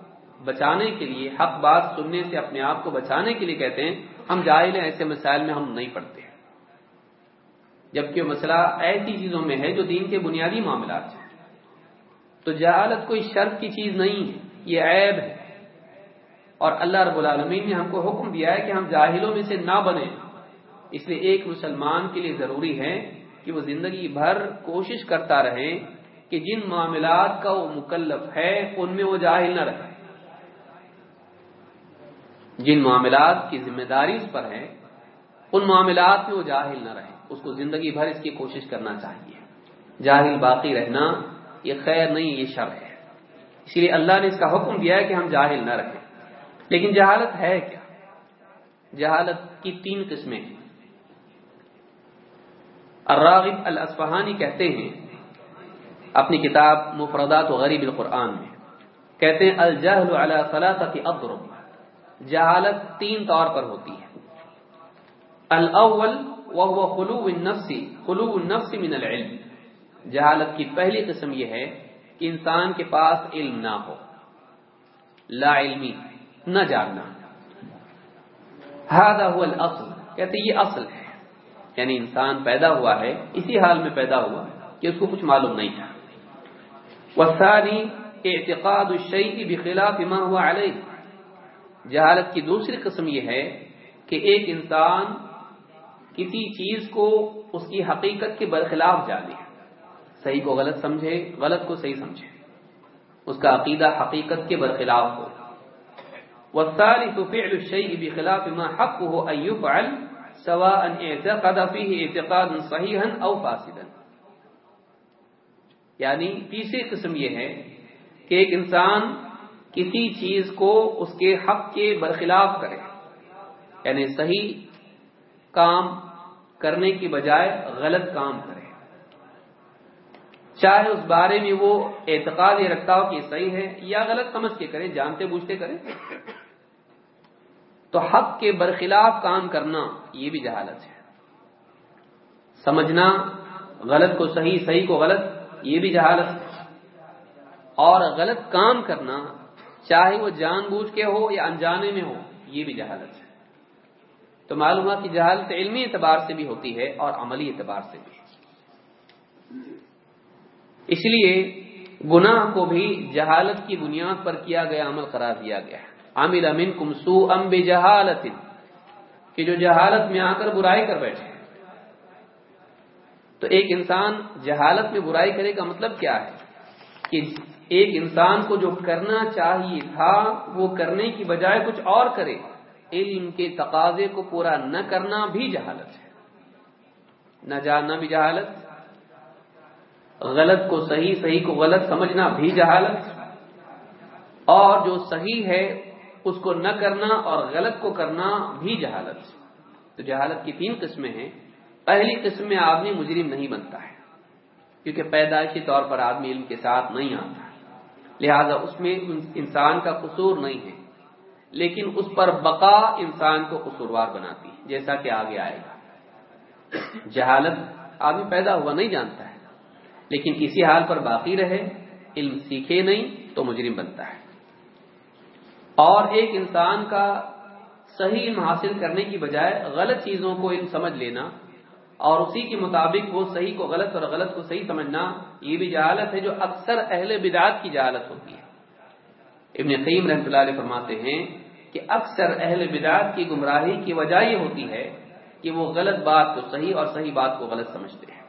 بچانے کے لیے، حق بات سننے سے اپنے آپ کو بچانے کے لیے کہتے ہیں، ہم جاہل ہیں، ایسے مسائل میں ہم نہیں پڑھتے جبکہ مسئلہ ایسی چیزوں میں ہے جو دین کے بنیادی معاملات ہیں۔ تو جہالت کوئی شرط کی چیز نہیں ہے، یہ عیب ہے۔ اور اللہ رب العالمین نے ہم کو حکم دیا ہے کہ ہم جاہلوں میں سے نہ بنے اس لیے ایک مسلمان کے لیے ضروری ہے کہ وہ زندگی بھر کوشش کرتا رہے کہ جن معاملات کا وہ مکلف ہے، ان میں وہ جاہل نہ رہے۔ جن معاملات کی ذمہ داری اس پر ہے ان معاملات میں وہ جاہل نہ رہے اس کو زندگی بھر اس کی کوشش کرنا چاہیے۔ جاہل باقی رہنا، یہ خیر نہیں، یہ شر ہے۔ اسی لیے اللہ نے اس کا حکم دیا ہے کہ ہم جاہل نہ رکھیں لیکن جہالت ہے کیا؟ جہالت کی تین قسمیں ہیں۔ الراغب الاسفہانی کہتے ہیں، اپنی کتاب مفردات و غریب القرآن میں، کہتے ہیں، الجہل علی ثلاثه اضرب۔ جہالت تین طور پر ہوتی ہے۔ الاول وهو خلو النفس خلو النفس من العلم۔ جہالت کی پہلی قسم یہ ہے کہ انسان کے پاس علم نہ ہو، لا علمی، نہ جاننا۔ هذا هو الاصل، کہتے یہ اصل ہے۔ یعنی انسان پیدا ہوا ہے، اسی حال میں پیدا ہوا کہ اس کو کچھ معلوم نہیں تھا۔ والثاني اعتقاد الشيء بخلاف ما هو عليه جہالت کی دوسری قسم یہ ہے کہ ایک انسان کسی چیز کو اس کی حقیقت کے برخلاف جانے صحیح کو غلط سمجھے، غلط کو صحیح سمجھے۔ اس کا عقیدہ حقیقت کے برخلاف ہو۔ والثالث فعل الشيء بخلاف ما حقه ان يفعل، سواء اعتقد فيه اعتقادا صحيحا او فاسدا۔ یعنی تیسری قسم یہ ہے کہ ایک انسان کسی چیز کو اس کے حق کے برخلاف کرے یعنی صحیح کام کرنے کی بجائے غلط کام کرے چاہے اس بارے میں وہ اعتقاد یہ رکھتا ہو کہ صحیح ہے یا غلط سمجھ کے کرے جانتے بوجھتے کرے تو حق کے برخلاف کام کرنا یہ بھی جہالت ہے۔ سمجھنا غلط کو صحیح صحیح کو غلط یہ بھی جہالت ہے۔ اور غلط کام کرنا چاہے وہ جان بوجھ کے ہو یا انجانے میں ہو، یہ بھی جہالت ہے۔ تو معلوم ہوا کہ جہالت علمی اعتبار سے بھی ہوتی ہے اور عملی اعتبار سے بھی۔ اس لیے گناہ کو بھی جہالت کی بنیاد پر کیا گیا، عمل قرار دیا گیا۔ ہے عامل امین کمسو ام بے جہالت کہ جو جہالت میں آ کر برائی کر بیٹھے تو ایک انسان جہالت میں برائی کرے کا مطلب کیا ہے؟ کہ ایک انسان کو جو کرنا چاہیے تھا، وہ کرنے کی بجائے کچھ اور کرے۔ علم کے تقاضے کو پورا نہ کرنا بھی جہالت ہے۔ نہ جاننا بھی جہالت۔ غلط کو صحیح صحیح کو غلط سمجھنا بھی جہالت۔ اور جو صحیح ہے، اس کو نہ کرنا اور غلط کو کرنا بھی جہالت۔ تو جہالت کی تین قسمیں ہیں۔ پہلی قسم میں آدمی مجرم نہیں بنتا ہے، کیونکہ پیدائشی طور پر آدمی علم کے ساتھ نہیں آتا۔ لہذا اس میں انسان کا قصور نہیں ہے، لیکن اس پر بقا انسان کو قصوروار بناتی ہے، جیسا کہ آگے آئے گا۔ جہالت آدمی پیدا ہوا نہیں جانتا ہے، لیکن اسی حال پر باقی رہے، علم سیکھے نہیں تو مجرم بنتا ہے۔ اور ایک انسان کا صحیح علم حاصل کرنے کی بجائے غلط چیزوں کو علم سمجھ لینا اور اسی کے مطابق وہ صحیح کو غلط اور غلط کو صحیح سمجھنا، یہ بھی جہالت ہے جو اکثر اہل بدعات کی جہالت ہوتی ہے۔ ابن قیم رحمۃ اللہ علیہ فرماتے ہیں کہ اکثر اہل بدعات کی گمراہی کی وجہ یہ ہوتی ہے کہ وہ غلط بات کو صحیح اور صحیح بات کو غلط سمجھتے ہیں،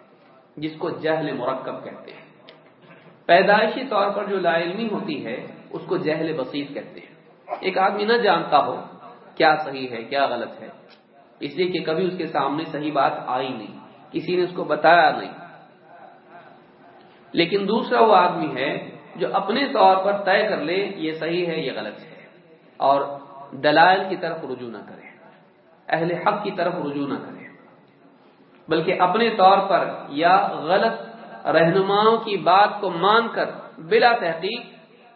جس کو جہل مرکب کہتے ہیں۔ پیدائشی طور پر جو لا علمی ہوتی ہے، اس کو جہل بسیط کہتے ہیں۔ ایک آدمی نہ جانتا ہو کیا صحیح ہے، کیا غلط ہے۔ اس لیے کہ کبھی اس کے سامنے صحیح بات آئی نہیں، کسی نے اس کو بتایا نہیں۔ لیکن دوسرا وہ آدمی ہے جو اپنے طور پر طے کر لے یہ صحیح ہے، یہ غلط ہے، اور دلائل کی طرف رجوع نہ کرے، اہل حق کی طرف رجوع نہ کرے، بلکہ اپنے طور پر یا غلط رہنماؤں کی بات کو مان کر بلا تحقیق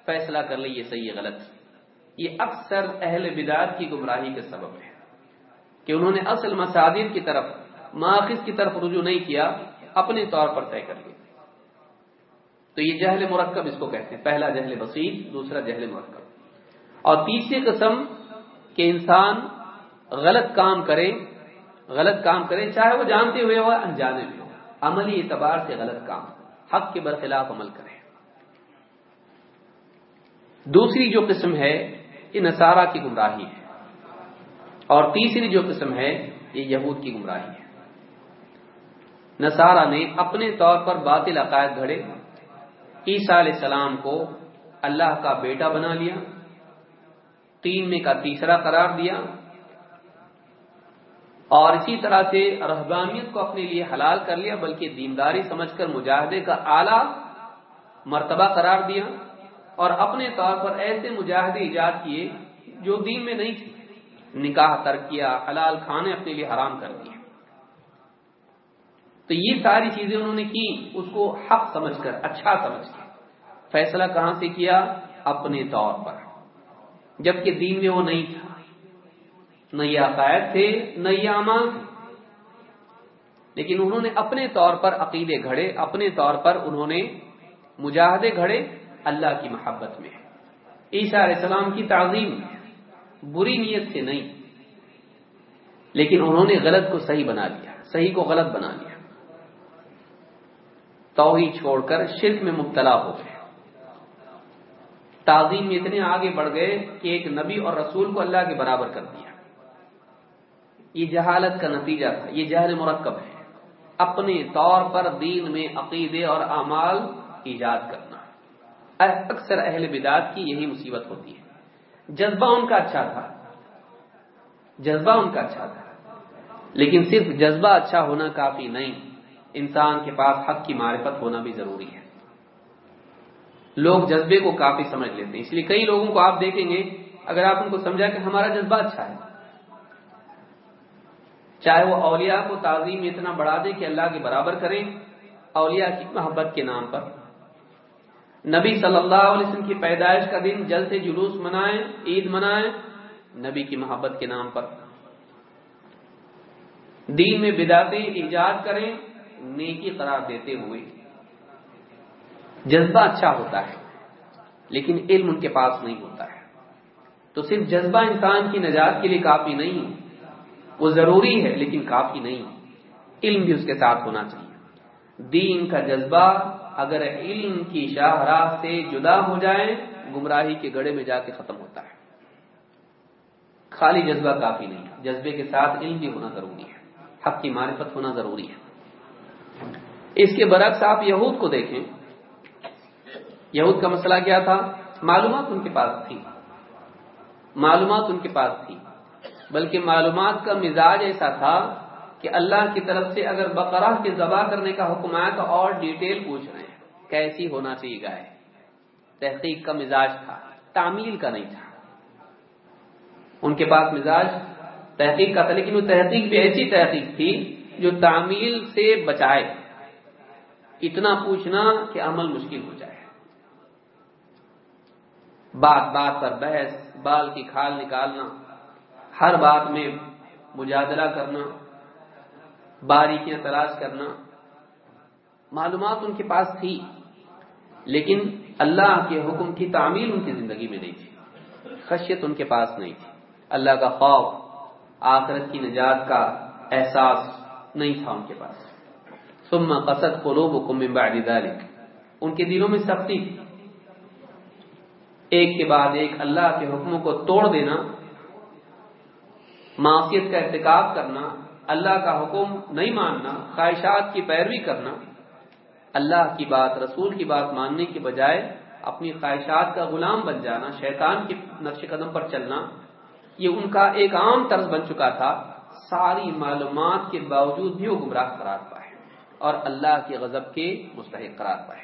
فیصلہ کر لے، یہ صحیح غلط یہ اکثر اہل بدار کی گمراہی کے سبب ہے۔ کہ انہوں نے اصل مسادر کی طرف، ماخذ کی طرف رجوع نہیں کیا، اپنے طور پر طے کر لیا۔ تو یہ جہل مرکب اس کو کہتے ہیں۔ پہلا جہل بسیط، دوسرا جہل مرکب۔ اور تیسری قسم کہ انسان غلط کام کرے، غلط کام کرے، چاہے وہ جانتے ہوئے ہو انجانے میں ہو، عملی اعتبار سے غلط کام، حق کے برخلاف عمل کرے۔ دوسری جو قسم ہے، یہ نصارہ کی گمراہی ہے۔ اور تیسری جو قسم ہے، یہ یہود کی گمراہی ہے۔ نصارہ نے اپنے طور پر باطل عقائد گھڑے، عیسیٰ علیہ السلام کو اللہ کا بیٹا بنا لیا، تین میں کا تیسرا قرار دیا، اور اسی طرح سے رحبانیت کو اپنے لیے حلال کر لیا، بلکہ دینداری سمجھ کر مجاہدے کا اعلی مرتبہ قرار دیا، اور اپنے طور پر ایسے مجاہدے ایجاد کیے جو دین میں نہیں تھے۔ نکاح ترک کیا، حلال کھانے اپنے لیے حرام کر دیے۔ تو یہ ساری چیزیں انہوں نے کی، اس کو حق سمجھ کر اچھا سمجھ کر۔ فیصلہ کہاں سے کیا؟ اپنے طور پر۔ جبکہ دین میں وہ نہیں تھا۔ نہ یہ عقائد تھے، نہ یہ اعمال تھے۔ لیکن انہوں نے اپنے طور پر عقیدے گھڑے، اپنے طور پر انہوں نے مجاہدے گھڑے اللہ کی محبت میں۔ عیسیٰ علیہ السلام کی تعظیم۔ بری نیت سے نہیں۔ لیکن انہوں نے غلط کو صحیح بنا لیا، صحیح کو غلط بنا لیا۔ توحید چھوڑ کر شرک میں مبتلا ہو گئے۔ تعظیم میں اتنے آگے بڑھ گئے کہ ایک نبی اور رسول کو اللہ کے برابر کر دیا۔ یہ جہالت کا نتیجہ تھا، یہ جہل مرکب ہے۔ اپنے طور پر دین میں عقیدے اور اعمال ایجاد کرنا۔ اکثر اہل بداد کی یہی مصیبت ہوتی ہے۔ جذبہ ان کا اچھا تھا۔ جذبہ ان کا اچھا تھا۔ لیکن صرف جذبہ اچھا ہونا کافی نہیں، انسان کے پاس حق کی معرفت ہونا بھی ضروری ہے۔ لوگ جذبے کو کافی سمجھ لیتے ہیں، اس لیے کئی لوگوں کو آپ دیکھیں گے، اگر آپ ان کو سمجھا کہ ہمارا جذبہ اچھا ہے، چاہے وہ اولیاء کو تعظیم اتنا بڑھا دے کہ اللہ کے برابر کریں، اولیاء کی محبت کے نام پر۔ نبی صلی اللہ علیہ وسلم کی پیدائش کا دن جل سے جلوس منائیں، عید منائیں، نبی کی محبت کے نام پر۔ دین میں بداتے ایجاد کریں، نیکی قرار دیتے ہوئے۔ جذبہ اچھا ہوتا ہے، لیکن علم ان کے پاس نہیں ہوتا ہے۔ تو صرف جذبہ انسان کی نجات کے لیے کافی نہیں، وہ ضروری ہے لیکن کافی نہیں۔ علم بھی اس کے ساتھ ہونا چاہیے۔ دین کا جذبہ اگر علم کی شاہراہ سے جدا ہو جائے، گمراہی کے گڑے میں جا کے ختم ہوتا ہے۔ خالی جذبہ کافی نہیں جذبے کے ساتھ علم بھی ہونا ضروری ہے۔ حق کی معرفت ہونا ضروری ہے۔ اس کے برعکس آپ یہود کو دیکھیں۔ یہود کا مسئلہ کیا تھا؟ معلومات ان کے پاس تھی۔ معلومات ان کے پاس تھی۔ بلکہ معلومات کا مزاج ایسا تھا کہ اللہ کی طرف سے اگر بقرہ کے ذبح کرنے کا حکم آیا تو اور ڈیٹیل پوچھ رہے ہیں کیسی ہونا چاہیے گائے؟ تحقیق کا مزاج تھا، تعمیل کا نہیں تھا۔ ان کے پاس مزاج تحقیق کا تھا، لیکن وہ تحقیق بھی ایسی تحقیق تھی جو تعمیل سے بچائے۔ اتنا پوچھنا کہ عمل مشکل ہو جائے۔ بات بات پر بحث، بال کی کھال نکالنا، ہر بات میں مجادلہ کرنا۔ باریکیاں تلاش کرنا معلومات ان کے پاس تھی، لیکن اللہ کے حکم کی تعمیل ان کی زندگی میں نہیں تھی۔ خشیت ان کے پاس نہیں تھی۔ اللہ کا خوف آخرت کی نجات کا احساس نہیں تھا ان کے پاس۔ ثم قصد قلوبكم من بعد ذلك ان کے دلوں میں سختی تھی۔ ایک کے بعد ایک اللہ کے حکموں کو توڑ دینا معافیت کا ارتکاب کرنا اللہ کا حکم نہیں ماننا، خواہشات کی پیروی کرنا، اللہ کی بات، رسول کی بات ماننے کے بجائے اپنی خواہشات کا غلام بن جانا، شیطان کے نقش قدم پر چلنا، یہ ان کا ایک عام طرز بن چکا تھا۔ ساری معلومات کے باوجود بھی وہ گمراہ قرار پائے اور اللہ کے غضب کے مستحق قرار پائے۔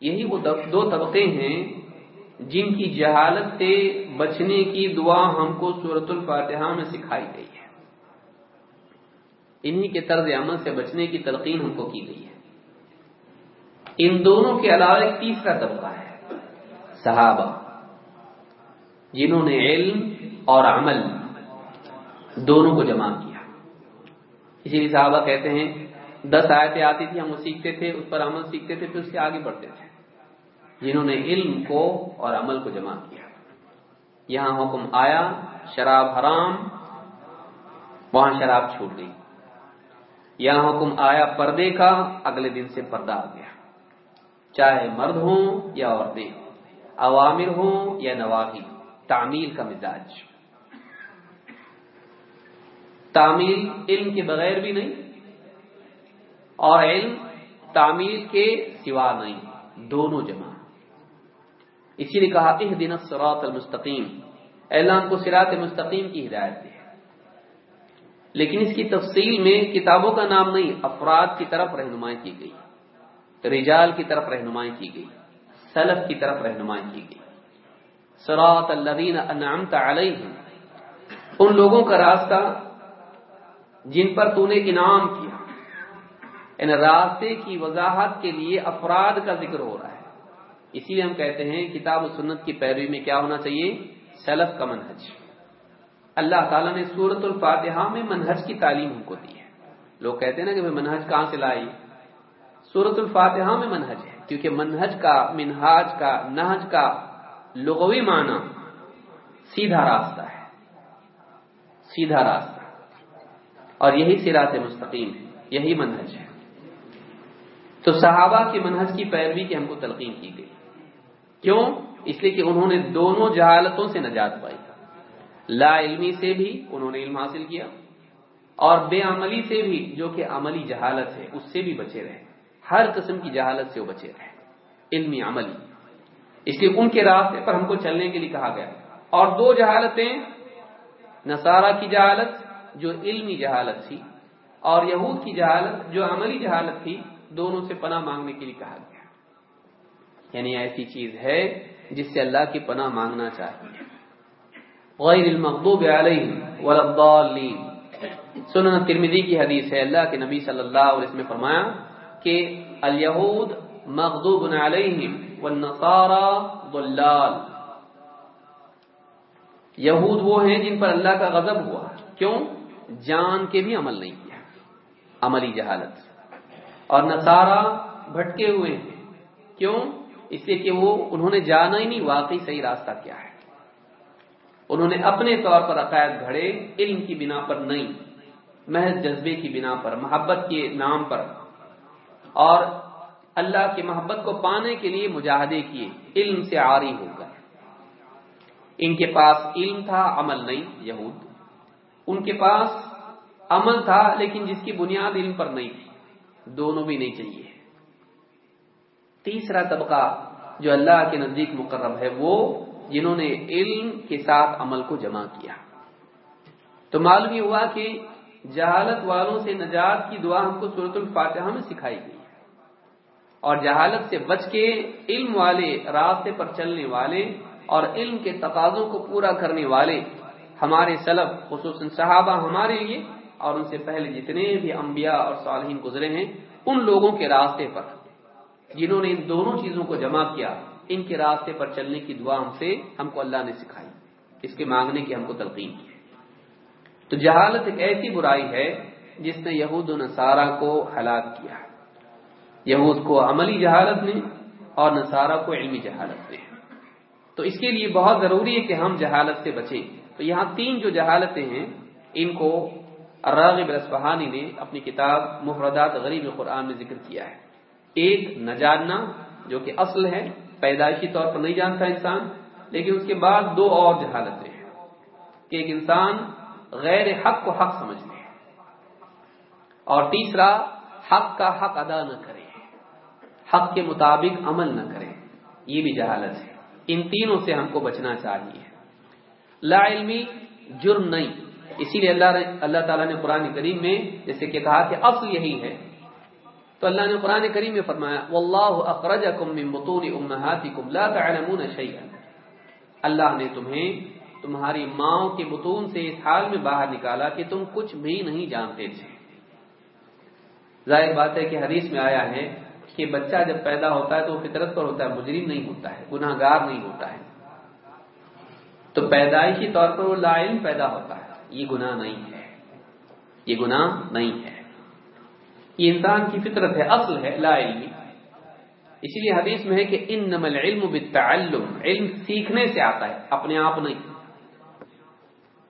یہی وہ دو طبقے ہیں جن کی جہالت سے بچنے کی دعا ہم کو صورت الفاتحہ میں سکھائی گئی ہے۔ انہی کے طرز عمل سے بچنے کی تلقین ہم کو کی گئی ہے۔ ان دونوں کے علاوہ ایک تیسرا طبقہ ہے، صحابہ، جنہوں نے علم اور عمل دونوں کو جمع کیا۔ اسی لیے صحابہ کہتے ہیں، دس آیتیں آتی تھی ہم وہ سیکھتے تھے، اس پر عمل سیکھتے تھے، پھر اس سے آگے بڑھتے تھے۔ جنہوں نے علم کو اور عمل کو جمع کیا۔ یہاں حکم آیا، شراب حرام، وہاں شراب چھوٹ گئی۔ یہاں حکم آیا پردے کا، اگلے دن سے پردہ آ گیا۔ چاہے مرد ہوں یا عورتیں عوامر ہوں یا نواحی، تعمیل کا مزاج۔ تعمیل علم کے بغیر بھی نہیں اور علم تعمیل کے سوا نہیں، دونوں جمع۔ اسی لیے کہا کہ دن سرات المستقیم۔ اعلان کو سرات مستقیم کی ہدایت ہے لیکن اس کی تفصیل میں کتابوں کا نام نہیں، افراد کی طرف رہنمائی کی گئی، رجال کی طرف رہنمائی کی گئی، سلف کی طرف رہنمائی کی گئی۔ سرات الذین انعمت علیہم، ان لوگوں کا راستہ جن پر تو نے انعام کیا۔ ان راستے کی وضاحت کے لیے افراد کا ذکر ہو رہا ہے۔ اسی لیے ہم کہتے ہیں کتاب و سنت کی پیروی میں کیا ہونا چاہیے؟ سلف کا منہج۔ اللہ تعالیٰ نے سورت الفاتحہ میں منہج کی تعلیم ہم کو دی ہے۔ لوگ کہتے ہیں نا کہ منہج کہاں سے لائی؟ سورت الفاتحہ میں منہج ہے۔ کیونکہ منہج کا، منہاج کا، نہج کا لغوی معنی سیدھا راستہ ہے۔ سیدھا راستہ۔ اور یہی سراط مستقیم ہے۔ یہی منہج ہے۔ تو صحابہ کے منہج کی پیروی کی ہم کو تلقین کی گئی۔ کیوں؟ اس لیے کہ انہوں نے دونوں جہالتوں سے نجات پائی۔ لا علمی سے بھی انہوں نے علم حاصل کیا اور بے عملی سے بھی جو کہ عملی جہالت ہے، اس سے بھی بچے رہے۔ ہر قسم کی جہالت سے وہ بچے رہے۔ علمی عملی۔ اس لیے ان کے راستے پر ہم کو چلنے کے لیے کہا گیا۔ اور دو جہالتیں، نصارہ کی جہالت جو علمی جہالت تھی اور یہود کی جہالت جو عملی جہالت تھی، دونوں سے پناہ مانگنے کے لیے کہا گیا۔ یعنی ایسی چیز ہے جس سے اللہ کی پناہ مانگنا چاہیے۔ غیر المغضوب علیہ والضالین سنن ترمیدی کی حدیث ہے، اللہ کے نبی صلی اللہ علیہ وسلم نے فرمایا کہ الیہود مغضوب علیہم والنصارى ضلال۔ یہود وہ ہیں جن پر اللہ کا غضب ہوا۔ کیوں؟ جان کے بھی عمل نہیں کیا، عملی جہالت۔ اور نصارہ بھٹکے ہوئے ہیں۔ کیوں؟ اس لیے کہ وہ، انہوں نے جانا ہی نہیں، واقعی صحیح راستہ کیا ہے۔ انہوں نے اپنے طور پر عقائد گھڑے، علم کی بنا پر نہیں، محض جذبے کی بنا پر، محبت کے نام پر، اور اللہ کی محبت کو پانے کے لیے مجاہدے کیے، علم سے عاری ہو کر ان کے پاس علم تھا، عمل نہیں، یہود۔ ان کے پاس عمل تھا، لیکن جس کی بنیاد علم پر نہیں تھی، دونوں بھی نہیں چاہیے۔ تیسرا طبقہ جو اللہ کے نزدیک مقرب ہے، وہ جنہوں نے علم کے ساتھ عمل کو جمع کیا۔ تو معلوم یہ ہوا کہ جہالت والوں سے نجات کی دعا ہم کو صورت الفاتحہ میں سکھائی گئی اور جہالت سے بچ کے علم والے راستے پر چلنے والے اور علم کے تقاضوں کو پورا کرنے والے ہمارے سلب خصوصاً صحابہ ہمارے لیے اور ان سے پہلے جتنے بھی انبیاء اور صالحین گزرے ہیں، ان لوگوں کے راستے پر، جنہوں نے ان دونوں چیزوں کو جمع کیا ان کے راستے پر چلنے کی دعا ہم سے ہم کو اللہ نے سکھائی، اس کے مانگنے کی ہم کو تلقین کی۔ تو جہالت ایک ایسی برائی ہے جس نے یہود و نصارہ کو ہلاک کیا۔ یہود کو عملی جہالت نے اور نصارہ کو علمی جہالت نے تو اس کے لیے بہت ضروری ہے کہ ہم جہالت سے بچیں۔ تو یہاں تین جو جہالتیں ہیں، ان کو الراغب رسفہانی نے اپنی کتاب مفردات غریب قرآن میں ذکر کیا ہے۔ ایک نہ جاننا جو کہ اصل ہے پیدائشی طور پر نہیں جانتا انسان، لیکن اس کے بعد دو اور جہالتیں ہیں کہ ایک انسان غیر حق کو حق سمجھ لے اور تیسرا، حق کا حق ادا نہ کرے، حق کے مطابق عمل نہ کرے۔ یہ بھی جہالت ہے۔ ان تینوں سے ہم کو بچنا چاہیے۔ لا علمی جرم نہیں۔ اسی لیے اللہ اللہ تعالیٰ نے قرآن کریم میں جیسے کہ کہا کہ اصل یہی ہے تو اللہ نے قرآن کریم میں فرمایا، واللہ اخرجکم من بطون امہاتکم لا تعلمون شیئا. اللہ نے تمہیں تمہاری ماں کے بطون سے اس حال میں باہر نکالا کہ تم کچھ بھی نہیں جانتے تھے۔ ظاہر بات ہے کہ حدیث میں آیا ہے کہ بچہ جب پیدا ہوتا ہے تو وہ فطرت پر ہوتا ہے، مجرم نہیں ہوتا ہے گناہ گار نہیں ہوتا ہے۔ تو پیدائشی طور پر وہ لا علم پیدا ہوتا ہے۔ یہ گناہ نہیں ہے۔ یہ گناہ نہیں ہے۔ یہ انسان کی فطرت ہے، اصل ہے، لا علمی اسی لیے حدیث میں ہے کہ ان نمل علم بالتعلم. علم سیکھنے سے آتا ہے، اپنے آپ نہیں.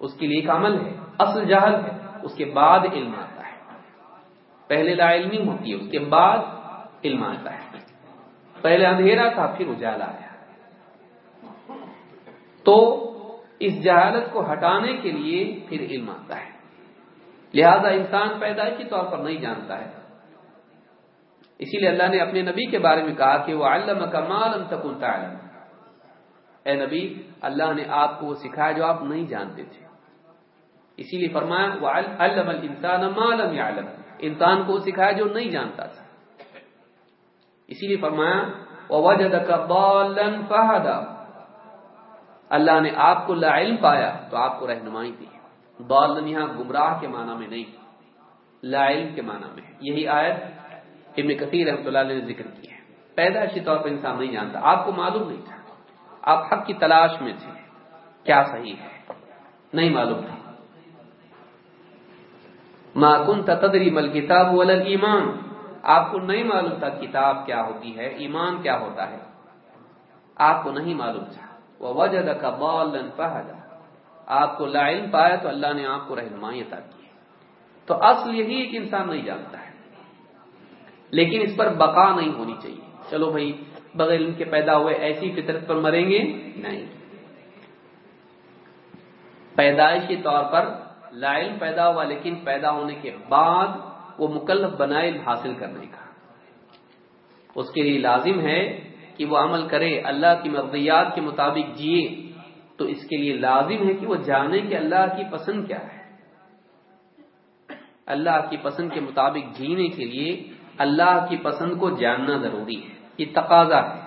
اس کے لیے ایک عمل ہے، اصل جہل ہے، اس کے بعد علم آتا ہے. پہلے لا علمی ہوتی ہے اس کے بعد علم آتا ہے. پہلے اندھیرا تھا، پھر اجالا آیا. تو اس جہالت کو ہٹانے کے لیے پھر علم آتا ہے. لہذا انسان پیدائشی طور پر نہیں جانتا ہے. اسی لیے اللہ نے اپنے نبی کے بارے میں کہا کہ وہ علم کمال تکن تعلم۔ اے نبی، اللہ نے آپ کو وہ سکھایا جو آپ نہیں جانتے تھے۔ اسی لیے فرمایا وہ علم الانسان ما لم يعلم۔ انسان کو سکھایا جو نہیں جانتا تھا۔ اسی لیے فرمایا، وَوَجَدَكَ ضَالًا اللہ نے آپ کو لا علم پایا تو آپ کو رہنمائی دی۔ ضالن یہاں گمراہ کے معنی میں نہیں، لا علم کے معنی میں۔ یہی آیت ابن کثیر رحمۃ اللہ علیہ نے ذکر کی ہے۔ پیدائشی طور پر انسان نہیں جانتا، آپ کو معلوم نہیں تھا۔ آپ حق کی تلاش میں تھے۔ کیا صحیح ہے؟ نہیں معلوم تھا۔ ما کن تدری مل کتاب ولل ایمان آپ کو نہیں معلوم تھا کتاب کیا ہوتی ہے، ایمان کیا ہوتا ہے۔ آپ کو نہیں معلوم تھا۔ وہ وجد کا بالن آپ کو لا علم پایا تو اللہ نے آپ کو رہنمائی عطا کی تو اصل یہی ایک انسان نہیں جانتا ہے۔ لیکن اس پر بقا نہیں ہونی چاہیے۔ چلو بھائی، بغیر علم کے پیدا ہوئے ایسی فطرت پر مریں گے؟ نہیں۔ پیدائشی طور پر لا علم پیدا ہوا، لیکن پیدا ہونے کے بعد وہ مکلف بنائے حاصل کرنے کا۔ اس کے لیے لازم ہے کہ وہ عمل کرے، اللہ کی مرضیات کے مطابق جیے۔ تو اس کے لیے لازم ہے کہ وہ جانے کہ اللہ کی پسند کیا ہے۔ اللہ کی پسند کے مطابق جینے کے لیے اللہ کی پسند کو جاننا ضروری ہے، یہ تقاضا ہے۔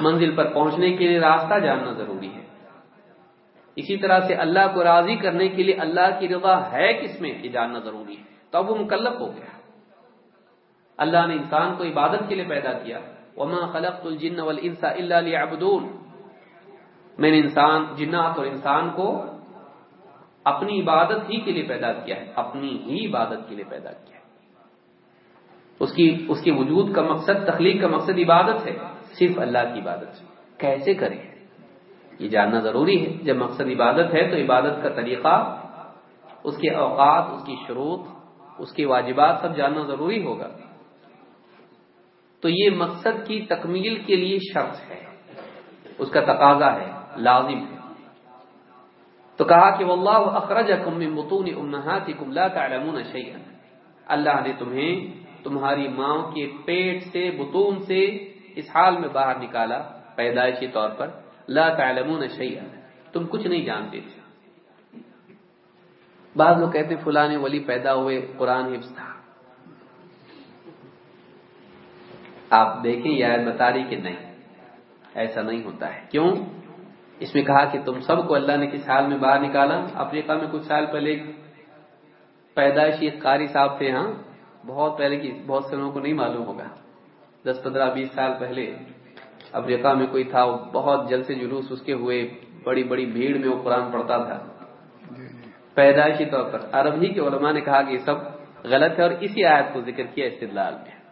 منزل پر پہنچنے کے لیے راستہ جاننا ضروری ہے۔ اسی طرح سے اللہ کو راضی کرنے کے لیے اللہ کی رضا ہے کس میں؟ یہ جاننا ضروری ہے۔ تو اب وہ مکلف ہو گیا۔ اللہ نے انسان کو عبادت کے لیے پیدا کیا۔ وما خلقت الجن والانس الا ليعبدون۔ میں نے انسان، جنات اور انسان کو اپنی عبادت ہی کے لیے پیدا کیا ہے۔ اپنی ہی عبادت کے لیے پیدا کیا۔ اس کی، اس کے وجود کا مقصد، تخلیق کا مقصد عبادت ہے، صرف اللہ کی عبادت کیسے کرے یہ جاننا ضروری ہے۔ جب مقصد عبادت ہے تو عبادت کا طریقہ، اس کے اوقات، اس کی شروط، اس کے واجبات سب جاننا ضروری ہوگا۔ تو یہ مقصد کی تکمیل کے لیے شرط ہے۔ اس کا تقاضا ہے، لازم ہے۔ تو کہا کہ واللہ اخرجکم من بطون امہاتکم لا تعلمون شیئا۔ اللہ نے تمہیں تمہاری ماں کے پیٹ سے، بطون سے اس حال میں باہر نکالا پیدائشی طور پر۔ لا تعلمون شیئا۔ تم کچھ نہیں جانتے۔ تھے بعض لوگ کہتے ہیں فلانے ولی پیدا ہوئے، قرآن حفظ تھا آپ دیکھیں یہ بتا رہی کہ نہیں، ایسا نہیں ہوتا ہے۔ کیوں؟ اس میں کہا کہ تم سب کو اللہ نے کس حال میں باہر نکالا؟ افریقہ میں کچھ سال پہلے پیدائشی قاری صاحب تھے ہاں؟ بہت پہلے کی بہت سے لوگوں کو نہیں معلوم ہوگا۔ دس پندرہ بیس سال پہلے افریقہ میں کوئی تھا وہ بہت جل سے جلوس اس کے ہوئے۔ بڑی بڑی بھیڑ میں وہ قرآن پڑھتا تھا۔ پیدائشی طور پر۔ عرب ہی کے علماء نے کہا کہ یہ سب غلط ہے اور اسی آیت کو ذکر کیا استدلال میں۔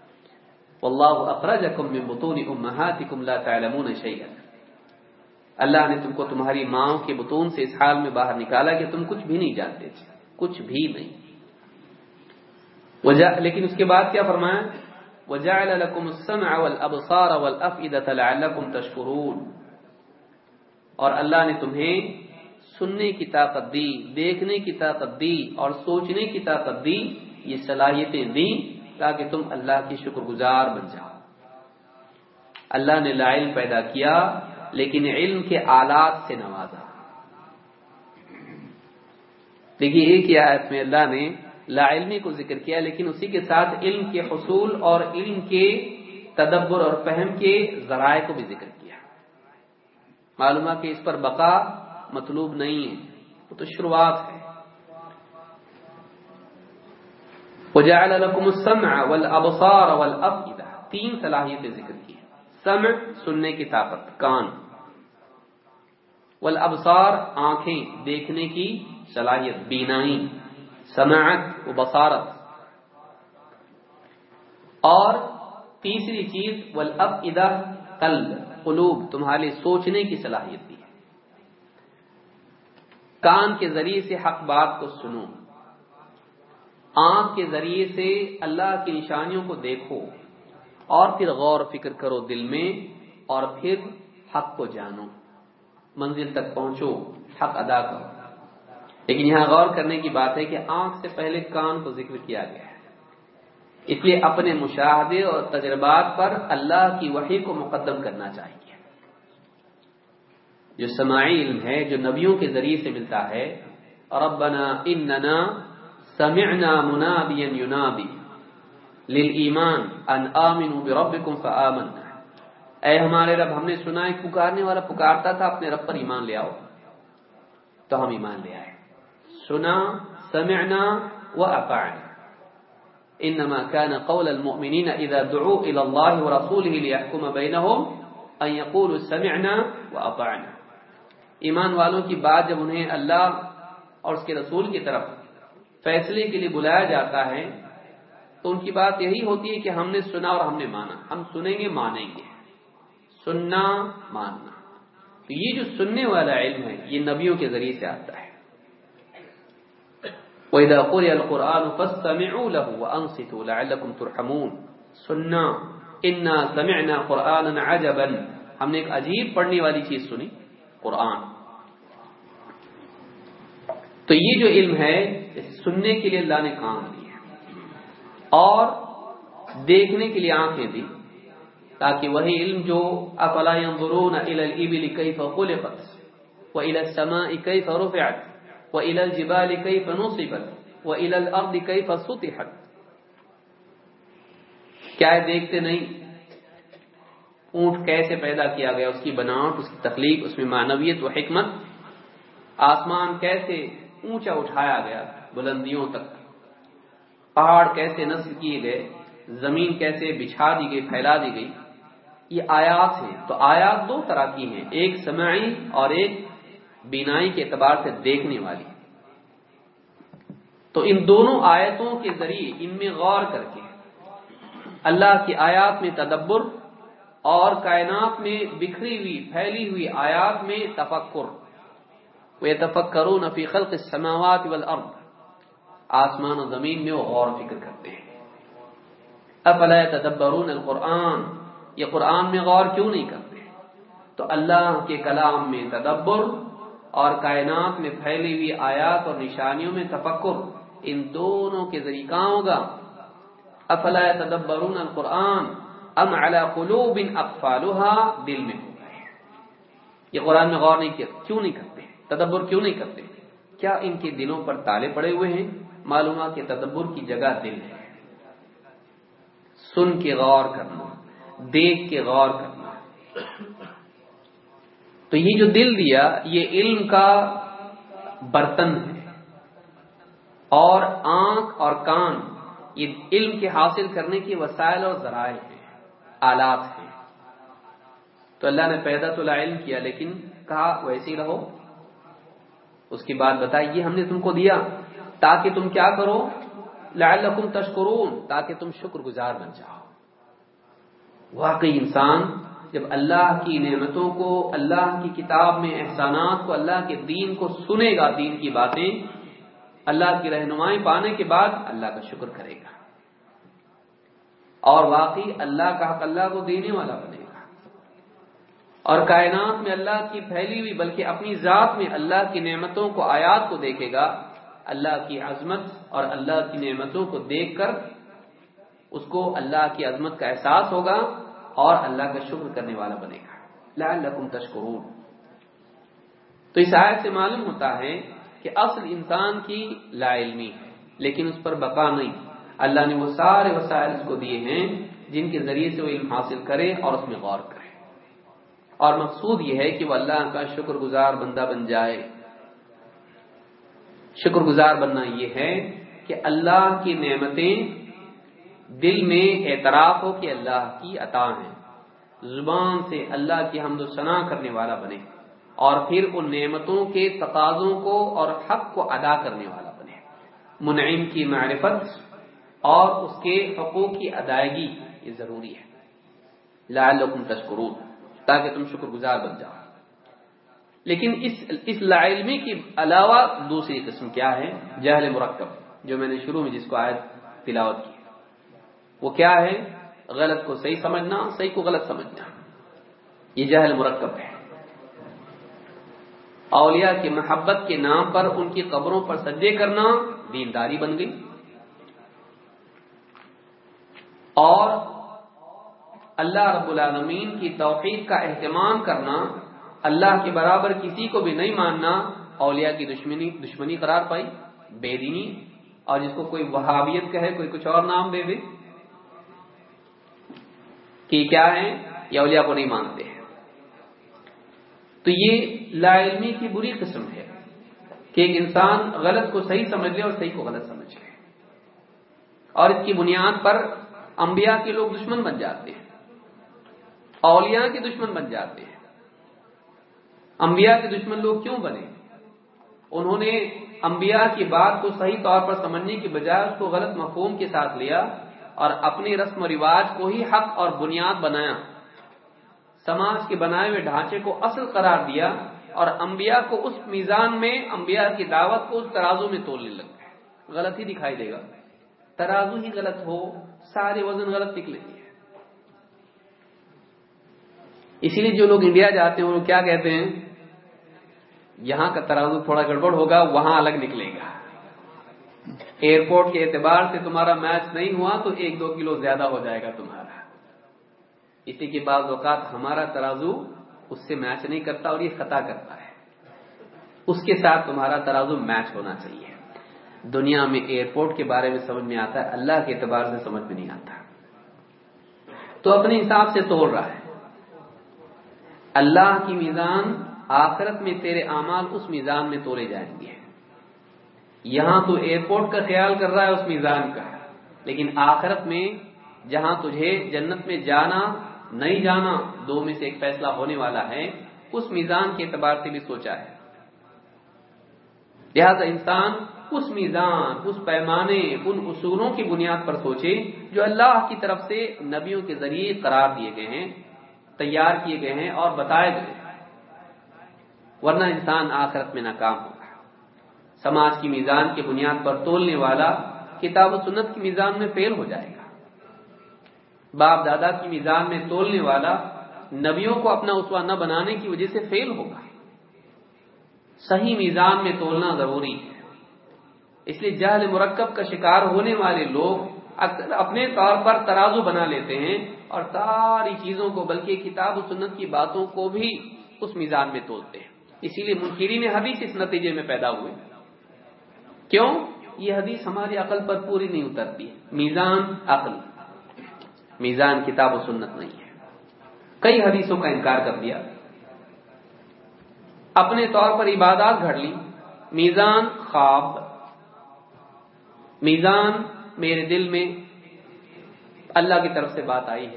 واللہ اخرجکم من بطون امہاتکم لا تعلمون شیئا۔ اللہ نے تم کو تمہاری ماں کے بطون سے اس حال میں باہر نکالا کہ تم کچھ بھی نہیں جانتے تھے۔ کچھ بھی نہیں۔ لیکن اس کے بعد کیا فرمایا؟ وجعل لكم السمع والابصار والافئده لعلكم تشكرون. اور اللہ نے تمہیں سننے کی طاقت دی، دیکھنے کی طاقت دی اور سوچنے کی طاقت دی، یہ صلاحیتیں دی تاکہ تم اللہ کی شکر گزار بن جاؤ۔ اللہ نے لا علم پیدا کیا، لیکن علم کے آلات سے نوازا۔ دیکھیے، ایک ہی آیت میں اللہ نے لا علمی کو ذکر کیا، لیکن اسی کے ساتھ علم کے حصول اور علم کے تدبر اور فہم کے ذرائع کو بھی ذکر کیا۔ معلوم کہ اس پر بقا مطلوب نہیں ہے، وہ تو شروعات ہے۔ وجعل لكم السمع والابصار والافئده تین صلاحیتیں ذکر کی سمع، سننے کی طاقت، کان۔ والابصار، آنکھیں، دیکھنے کی صلاحیت، بینائی۔ سماعت و بصارت۔ اور تیسری چیز والافئده قلب، قلوب، تمہارے سوچنے کی صلاحیت دی ہے۔ کان کے ذریعے سے حق بات کو سنو۔ آنکھ کے ذریعے سے اللہ کی نشانیوں کو دیکھو۔ اور پھر غور فکر کرو دل میں، اور پھر حق کو جانو۔ منزل تک پہنچو، حق ادا کرو۔ لیکن یہاں غور کرنے کی بات ہے کہ آنکھ سے پہلے کان کو ذکر کیا گیا ہے۔ اس لیے اپنے مشاہدے اور تجربات پر اللہ کی وحی کو مقدم کرنا چاہیے۔ جو سماعی علم ہے، جو نبیوں کے ذریعے سے ملتا ہے، ربنا اننا سمعنا منابیا ينادي للايمان ان امنوا بربكم فآمنا اے ہمارے رب، ہم نے سنا ہے، پکارنے والا پکارتا تھا، اپنے رب پر ایمان لے آؤ۔ تو ہم ایمان لے آئے۔ سنا سمعنا واطعنا انما كان قول المؤمنين اذا دعوا الى الله ورسوله ليحكم بينهم ان يقولوا سمعنا واطعنا ایمان والوں کی بات جب انہیں اللہ اور اس کے رسول کی طرف فیصلے کے لیے بلایا جاتا ہے، تو ان کی بات یہی ہوتی ہے کہ ہم نے سنا اور ہم نے مانا۔ ہم سنیں گے، مانیں گے۔ سننا، ماننا۔ تو یہ جو سننے والا علم ہے، یہ نبیوں کے ذریعے سے آتا ہے۔ وَإِذَا قُرِيَ الْقُرْآنُ فَاسْتَمِعُوا لَهُ وَأَنصِتُوا لَعَلَّكُمْ تُرْحَمُونَ سننا انا سمعنا قرآنا عجبا ہم نے ایک عجیب پڑھنے والی چیز سنی، قرآن۔ تو یہ جو علم ہے سننے کے لیے اللہ نے کام دیا اور دیکھنے کے لیے آنکھیں دی، تاکہ وہی علم جو افلا ينظرون الى الابل كيف خلقت والى السماء كيف رفعت والى الجبال كيف نصبت والى الارض كيف سطحت کیا دیکھتے نہیں؟ اونٹ کیسے پیدا کیا گیا؟ اس کی بناوٹ، اس کی تخلیق، اس میں معنویت و حکمت۔ آسمان کیسے اونچا اٹھایا گیا بلندیوں تک؟ پہاڑ کیسے نصب کیے گئے؟ زمین کیسے بچھا دی گئی، پھیلا دی گئی؟ یہ آیات ہیں۔ تو آیات دو طرح کی ہیں، ایک سماعی اور ایک بینائی کے اعتبار سے دیکھنے والی تو ان دونوں آیتوں کے ذریعے ان میں غور کر کے اللہ کی آیات میں تدبر اور کائنات میں بکھری ہوئی، پھیلی ہوئی آیات میں تفکر۔ وہ تفکروں نفی خلق السماوات والارض آسمان و زمین میں وہ غور فکر کرتے ہیں۔ افلا تدبرون القرآن؟ یہ قرآن میں غور کیوں نہیں کرتے؟ تو اللہ کے کلام میں تدبر اور کائنات میں پھیلی ہوئی آیات اور نشانیوں میں تفکر ان دونوں کے ذریعے کہاں ہوگا؟ افلا تدبرون القرآن ام على قلوب اقفالها دل میں یہ قرآن میں غور نہیں کیا، کیوں نہیں کرتے؟ تدبر کیوں نہیں کرتے؟ کیا ان کے دلوں پر تالے پڑے ہوئے ہیں؟ معلومات کے تدبر کی جگہ دل ہے۔ سن کے غور کرنا، دیکھ کے غور کرنا۔ تو یہ جو دل دیا، یہ علم کا برتن ہے۔ اور آنکھ اور کان، یہ علم کے حاصل کرنے کی وسائل اور ذرائع ہیں، آلات ہیں۔ تو اللہ نے پیدا تو علم کیا، لیکن کہا ویسے ہی رہو۔ اس کی بات بتائی یہ ہم نے تم کو دیا، تاکہ تم کیا کرو؟ لعلکم تشکرون، تاکہ تم شکر گزار بن جاؤ۔ واقعی انسان جب اللہ کی نعمتوں کو، اللہ کی کتاب میں احسانات کو، اللہ کے دین کو سنے گا، دین کی باتیں، اللہ کی رہنمائی پانے کے بعد اللہ کا شکر کرے گا۔ اور واقعی اللہ کا حق اللہ کو دینے والا بنے گا۔ اور کائنات میں اللہ کی پھیلی ہوئی، بلکہ اپنی ذات میں اللہ کی نعمتوں کو، آیات کو دیکھے گا۔ اللہ کی عظمت اور اللہ کی نعمتوں کو دیکھ کر، اس کو اللہ کی عظمت کا احساس ہوگا۔ اور اللہ کا شکر کرنے والا بنے گا۔ لعلکم تشکرون۔ تو اس آیت سے معلوم ہوتا ہے کہ اصل انسان کی لا علمی ہے، لیکن اس پر بقا نہیں۔ اللہ نے وہ سارے وسائل اس کو دیے ہیں جن کے ذریعے سے وہ علم حاصل کرے اور اس میں غور کرے۔ اور مقصود یہ ہے کہ وہ اللہ کا شکر گزار بندہ بن جائے۔ شکر گزار بننا یہ ہے کہ اللہ کی نعمتیں دل میں اعتراف ہو کہ اللہ کی عطا ہیں۔ زبان سے اللہ کی حمد و ثنا کرنے والا بنے اور پھر ان نعمتوں کے تقاضوں کو اور حق کو ادا کرنے والا بنے۔ منعم کی معرفت اور اس کے حقوق کی ادائیگی یہ ضروری ہے۔ لعلکم تشکرون، تاکہ تم شکر گزار بن جاؤ۔ لیکن اس اس لا علمی کے علاوہ دوسری قسم کیا ہے؟ جہل مرکب، جو میں نے شروع میں جس کو آیت تلاوت کی۔ وہ کیا ہے؟ غلط کو صحیح سمجھنا، صحیح کو غلط سمجھنا۔ یہ جہل مرکب ہے۔ اولیاء کی محبت کے نام پر، ان کی قبروں پر سجدے کرنا دینداری بن گئی۔ اور اللہ رب العالمین کی توحید کا اہتمام کرنا، اللہ کے برابر کسی کو بھی نہیں ماننا، اولیاء کی دشمنی دشمنی قرار پائی، بے دینی۔ اور جس کو کوئی وہابیت کہے، کوئی کچھ اور نام دے دے۔ کہ کیا ہے یا اولیاء کو نہیں مانتے ہیں۔ تو یہ لا علمی کی بری قسم ہے کہ ایک انسان غلط کو صحیح سمجھ لے اور صحیح کو غلط سمجھ لے۔ اور اس کی بنیاد پر انبیاء کے لوگ دشمن بن جاتے ہیں۔ اولیاء کے دشمن بن جاتے ہیں۔ انبیاء کے دشمن لوگ کیوں بنے؟ انہوں نے انبیاء کی بات کو صحیح طور پر سمجھنے کی بجائے اس کو غلط مفہوم کے ساتھ لیا۔ اور اپنی رسم و رواج کو ہی حق اور بنیاد بنایا۔ سماج کے بنائے ہوئے ڈھانچے کو اصل قرار دیا اور انبیاء کو اس میزان میں، انبیاء کی دعوت کو اس ترازو میں تولنے لگ غلط ہی دکھائی دے گا۔ ترازو ہی غلط ہو، سارے وزن غلط نکلیں گے۔ اسی لیے جو لوگ انڈیا جاتے ہیں وہ کیا کہتے ہیں؟ یہاں کا ترازو تھوڑا گڑبڑ ہوگا، وہاں الگ نکلے گا۔ ایئرپورٹ کے اعتبار سے تمہارا میچ نہیں ہوا تو ایک دو کلو زیادہ ہو جائے گا تمہارا۔ اسی کے بعد اوقات ہمارا ترازو اس سے میچ نہیں کرتا اور یہ خطا کرتا ہے۔ اس کے ساتھ تمہارا ترازو میچ ہونا چاہیے۔ دنیا میں ایئرپورٹ کے بارے میں سمجھ میں آتا ہے، اللہ کے اعتبار سے سمجھ میں نہیں آتا۔ تو اپنے حساب سے توڑ رہا ہے۔ اللہ کی میزان آخرت میں تیرے اعمال اس میزان میں تولے جائیں گے۔ یہاں تو ایئرپورٹ کا خیال کر رہا ہے، اس میزان کا۔ لیکن آخرت میں جہاں تجھے جنت میں جانا، نہیں جانا دو میں سے ایک فیصلہ ہونے والا ہے، اس میزان کے اعتبار سے بھی سوچا ہے۔ لہذا انسان اس میزان، اس پیمانے، ان اصولوں کی بنیاد پر سوچے جو اللہ کی طرف سے نبیوں کے ذریعے قرار دیے گئے ہیں، تیار کیے گئے ہیں اور بتائے گئے ورنہ انسان آخرت میں ناکام ہوگا سماج کی میزان کی بنیاد پر تولنے والا کتاب و سنت کی میزان میں فیل ہو جائے گا۔ باپ دادا کی میزان میں تولنے والا نبیوں کو اپنا اسوا نہ بنانے کی وجہ سے فیل ہوگا۔ صحیح میزان میں تولنا ضروری ہے۔ اس لیے جہل مرکب کا شکار ہونے والے لوگ اکثر اپنے طور پر ترازو بنا لیتے ہیں اور ساری چیزوں کو بلکہ کتاب و سنت کی باتوں کو بھی اس میزان میں تولتے ہیں۔ اسی لیے منکرین حدیث اس نتیجے میں پیدا ہوئے۔ کیوں؟ یہ حدیث ہماری عقل پر پوری نہیں اترتی ہے۔ میزان عقل۔ میزان کتاب و سنت نہیں ہے۔ کئی حدیثوں کا انکار کر دیا۔ اپنے طور پر عبادات گھڑ لی۔ میزان خواب۔ میزان میرے دل میں اللہ کی طرف سے بات آئی ہے۔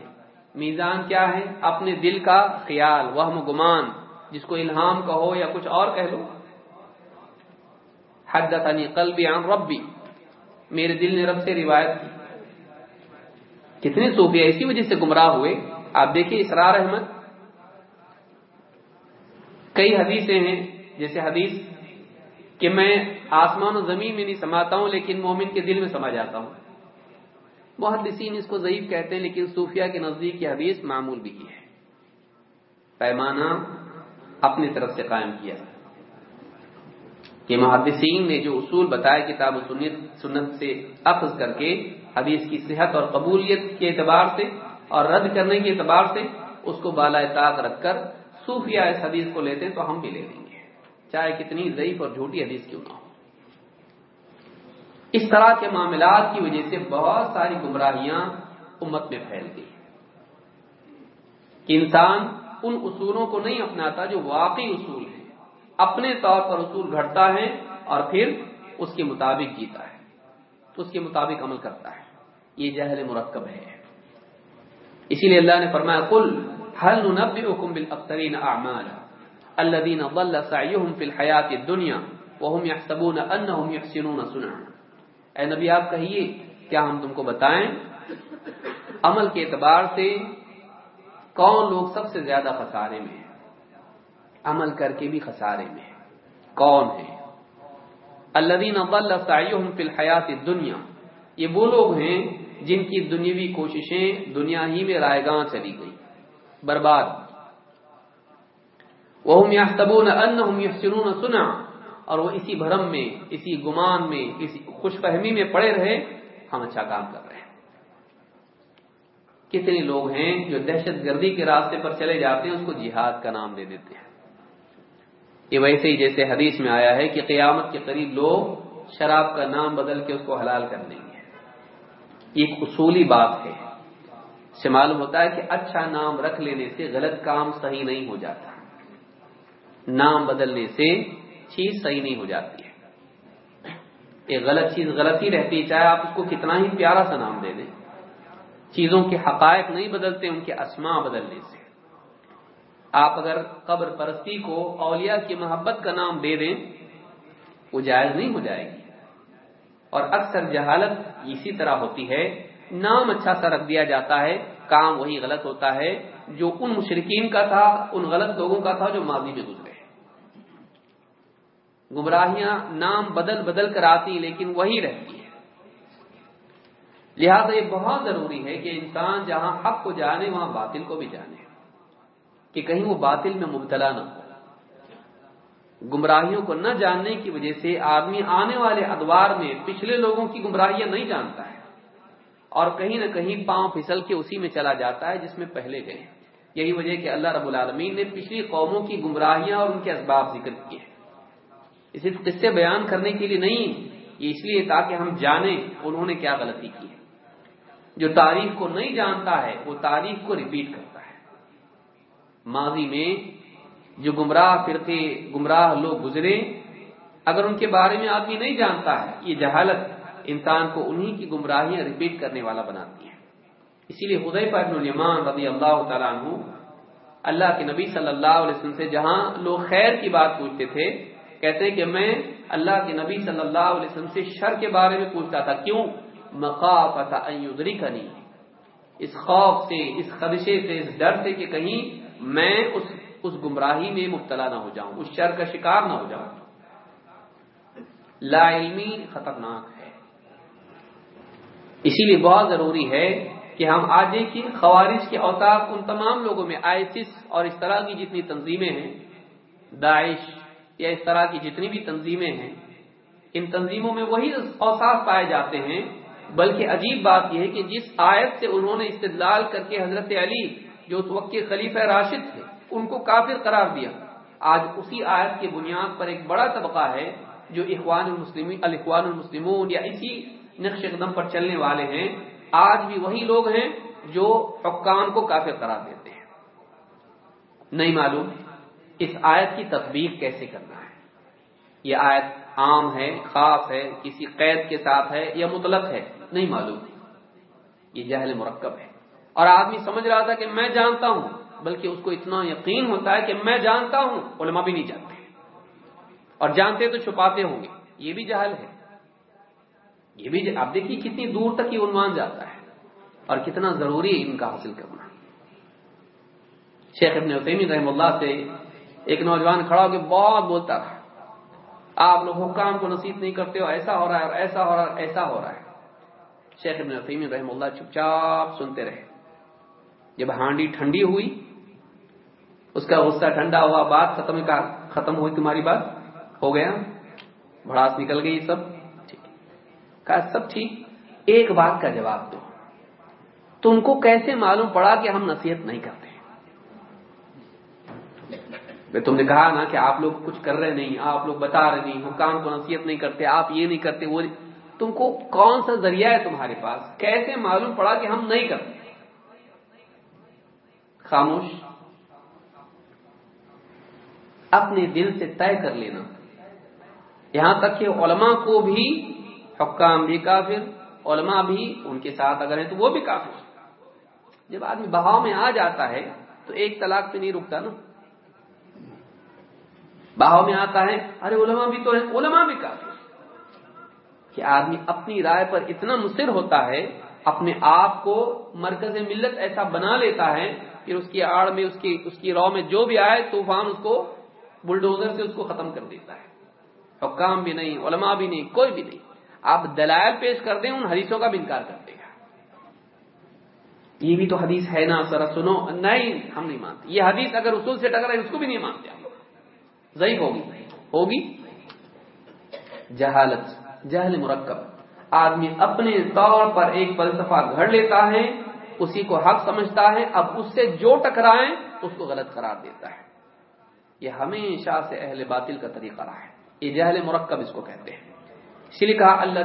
میزان کیا ہے؟ اپنے دل کا خیال، وہم گمان، جس کو الہام کہو یا کچھ اور کہہ لو۔ حدثني قلبي عن ربی میرے دل نے رب سے روایت کی۔ کتنے صوفیہ اسی وجہ سے گمراہ ہوئے۔ آپ دیکھیے اسرار احمد۔ کئی حدیثیں ہیں جیسے حدیث کہ میں آسمان و زمین میں نہیں سماتا ہوں، لیکن مومن کے دل میں سما جاتا ہوں۔ محدثین اس کو ضعیف کہتے ہیں، لیکن صوفیہ کے نزدیک یہ حدیث معمول بھی ہے۔ پیمانہ اپنی طرف سے قائم کیا۔ کہ محدثین نے جو اصول بتائے کتاب و سنت سے اخذ کر کے حدیث کی صحت اور قبولیت کے اعتبار سے اور رد کرنے کے اعتبار سے اس کو بالا طاق رکھ کر صوفیہ اس حدیث کو لیتے تو ہم بھی لے لیں گے۔ چاہے کتنی ضعیف اور جھوٹی حدیث کیوں نہ ہو۔ اس طرح کے معاملات کی وجہ سے بہت ساری گمراہیاں امت میں پھیل گئی۔ کہ انسان ان اصولوں کو نہیں اپناتا جو واقعی اصول ہیں۔ اپنے طور پر اصول گھڑتا ہے اور پھر اس کے مطابق جیتا ہے۔ اس کے مطابق عمل کرتا ہے۔ یہ جہل مرکب ہے۔ اسی لیے اللہ نے فرمایا کل حل ننبئکم بالاخترین اعمالا الذين ضل سعيهم في الحیات الدنيا وهم يحسبون انهم يحسنون صنعا۔ اے نبی، آپ کہیے، کیا ہم تم کو بتائیں؟ عمل کے اعتبار سے کون لوگ سب سے زیادہ خسارے میں ہیں؟ عمل کر کے بھی خسارے میں ہیں۔ کون ہے الذين ضل سعيهم في الحیات الدنيا یہ وہ لوگ ہیں جن کی دنیاوی کوششیں دنیا ہی میں رائے گاہ چلی گئی۔ برباد۔ وهم يحسبون انهم يحسنون صنعا۔ اور وہ اسی بھرم میں، اسی گمان میں، اسی خوش فہمی میں پڑے رہے، ہم اچھا کام کر رہے ہیں۔ کتنے لوگ ہیں جو دہشت گردی کے راستے پر چلے جاتے ہیں، اس کو جہاد کا نام دے دیتے ہیں۔ یہ ویسے ہی جیسے حدیث میں آیا ہے کہ قیامت کے قریب لوگ شراب کا نام بدل کے اس کو حلال کر دیں گے۔ یہ ایک اصولی بات ہے۔ سے معلوم ہوتا ہے کہ اچھا نام رکھ لینے سے غلط کام صحیح نہیں ہو جاتا۔ نام بدلنے سے چیز صحیح نہیں ہو جاتی ہے۔ ایک غلط چیز غلطی رہتی ہے۔ چاہے آپ اس کو کتنا ہی پیارا سا نام دے دیں۔ چیزوں کے حقائق نہیں بدلتے، ان کے اسماء بدلنے سے۔ آپ اگر قبر پرستی کو اولیاء کی محبت کا نام دے دیں، وہ جائز نہیں ہو جائے گی۔ اور اکثر جہالت اسی طرح ہوتی ہے، نام اچھا سا رکھ دیا جاتا ہے، کام وہی غلط ہوتا ہے جو ان مشرقین کا تھا، ان غلط لوگوں کا تھا جو ماضی میں گزرے۔ گمراہیاں نام بدل بدل کر آتی، لیکن وہی رہتی ہے۔ لہذا یہ بہت ضروری ہے کہ انسان جہاں حق کو جانے، وہاں باطل کو بھی جانے۔ کہ کہیں وہ باطل میں مبتلا نہ ہو۔ گمراہیوں کو نہ جاننے کی وجہ سے آدمی آنے والے ادوار میں پچھلے لوگوں کی گمراہیاں نہیں جانتا ہے اور کہیں نہ کہیں پاؤں پھسل کے اسی میں چلا جاتا ہے جس میں پہلے گئے یہی وجہ کہ اللہ رب العالمین نے پچھلی قوموں کی گمراہیاں اور ان کے اسباب ذکر کیے ہیں۔ صرف قصے بیان کرنے کے لیے نہیں، یہ اس لیے تاکہ ہم جانیں انہوں نے کیا غلطی کی ہے۔ جو تاریخ کو نہیں جانتا ہے، وہ تاریخ کو ریپیٹ کرتا ہے۔ ماضی میں جو گمراہ فرقے، گمراہ لوگ گزرے، اگر ان کے بارے میں آدمی نہیں جانتا ہے، یہ جہالت انسان کو انہی کی گمراہیاں ریپیٹ کرنے والا بناتی ہے اسی لیے خدے ابن المان رضی اللہ تعالیٰ عنہ اللہ کے نبی صلی اللہ علیہ وسلم سے جہاں لوگ خیر کی بات پوچھتے تھے، کہتے کہ میں اللہ کے نبی صلی اللہ علیہ وسلم سے شر کے بارے میں پوچھتا تھا، کیوں؟ مقافت ان اس خوف سے، اس خدشے سے، اس ڈر سے کہ کہیں میں اس اس گمراہی میں مبتلا نہ ہو جاؤں، اس شر کا شکار نہ ہو جاؤں۔ لا علمی خطرناک ہے۔ اسی لیے بہت ضروری ہے کہ ہم آج دیکھیے خوارج کے اوتاف ان تمام لوگوں میں آئسس اور اس طرح کی جتنی تنظیمیں ہیں، داعش یا اس طرح کی جتنی بھی تنظیمیں ہیں، ان تنظیموں میں وہی اوساف پائے جاتے ہیں۔ بلکہ عجیب بات یہ ہے کہ جس آیت سے انہوں نے استدلال کر کے حضرت علی جو اس وقت کے خلیفہ راشد تھے، ان کو کافر قرار دیا۔ آج اسی آیت کی بنیاد پر ایک بڑا طبقہ ہے، جو اخوان المسلمین، الاخوان المسلمون یا اسی نقش قدم پر چلنے والے ہیں۔ آج بھی وہی لوگ ہیں جو حکام کو کافر قرار دیتے ہیں۔ نہیں معلوم اس آیت کی تطبیق کیسے کرنا ہے۔ یہ آیت عام ہے، خاص ہے، کسی قید کے ساتھ ہے یا مطلق ہے، نہیں معلوم۔ یہ جہل مرکب ہے۔ اور آدمی سمجھ رہا تھا کہ میں جانتا ہوں، بلکہ اس کو اتنا یقین ہوتا ہے کہ میں جانتا ہوں، علماء بھی نہیں جانتے۔ اور جانتے تو چھپاتے ہوں گے۔ یہ بھی جہل ہے۔ یہ بھی آپ دیکھیے کتنی دور تک یہ عنوان جاتا ہے۔ اور کتنا ضروری ہے ان کا حاصل کرنا۔ شیخ ابن عثیمی رحم اللہ سے ایک نوجوان کھڑا ہو کے بہت بولتا تھا۔ آپ لوگ حکام کو نصیب نہیں کرتے ہو، ایسا ہو رہا ہے اور ایسا ہو رہا ہے، ایسا ہو رہا ہے۔ شیخ ابن عثیمی رحم اللہ چپ چاپ سنتے رہے۔ جب ہانڈی ٹھنڈی ہوئی، اس کا غصہ ٹھنڈا ہوا بات ختم کا ختم ہوئی تمہاری بات؟ ہو گیا۔ بڑاس نکل گئی سب۔ کہا، سب ٹھیک۔ ایک بات کا جواب دو۔ تم کو کیسے معلوم پڑا کہ ہم نصیحت نہیں کرتے؟ تم نے کہا نا کہ آپ لوگ کچھ کر رہے نہیں، آپ لوگ بتا رہے نہیں حکام کو نصیحت نہیں کرتے، آپ یہ نہیں کرتے، وہ تم کو کون سا ذریعہ ہے تمہارے پاس؟ کیسے معلوم پڑا کہ ہم نہیں کرتے؟ خاموش، اپنے دل سے طے کر لینا۔ یہاں تک کہ علماء کو بھی، حکام بھی کافر، علماء بھی ان کے ساتھ اگر ہیں تو وہ بھی کافر۔ جب آدمی بہاؤ میں آ جاتا ہے تو ایک طلاق پہ نہیں رکتا نا۔ بہاؤ میں آتا ہے، ارے علماء بھی تو ہے علماء بھی کافر۔ کہ آدمی اپنی رائے پر اتنا مصر ہوتا ہے، اپنے آپ کو مرکز ملت ایسا بنا لیتا ہے پھر اس کی آڑ میں، اس کی اس کی رو میں جو بھی آئے، طوفان اس کو بلڈوزر سے اس کو ختم کر دیتا ہے۔ حکام بھی نہیں، علماء بھی نہیں، کوئی بھی نہیں۔ آپ دلائل پیش کر دیں، ان حدیثوں کا بھی انکار کر دے گا یہ بھی تو حدیث ہے نا سر سنو۔ نہیں، ہم نہیں مانتے۔ یہ حدیث اگر اصول سے ٹکرا اس کو بھی نہیں مانتے ہم۔ ضعیف ہوگی۔ ہوگی؟ جہالت، جہل مرکب۔ آدمی اپنے طور پر ایک فلسفہ گھڑ لیتا ہے اسی کو حق سمجھتا ہے، اب اس سے جو ٹکرائے اس کو غلط قرار دیتا ہے۔ یہ ہمیشہ سے اہل باطل کا طریقہ رہا ہے۔ یہ جہل مرکب اس کو کہتے ہیں۔ اسی لیے کہا اللہ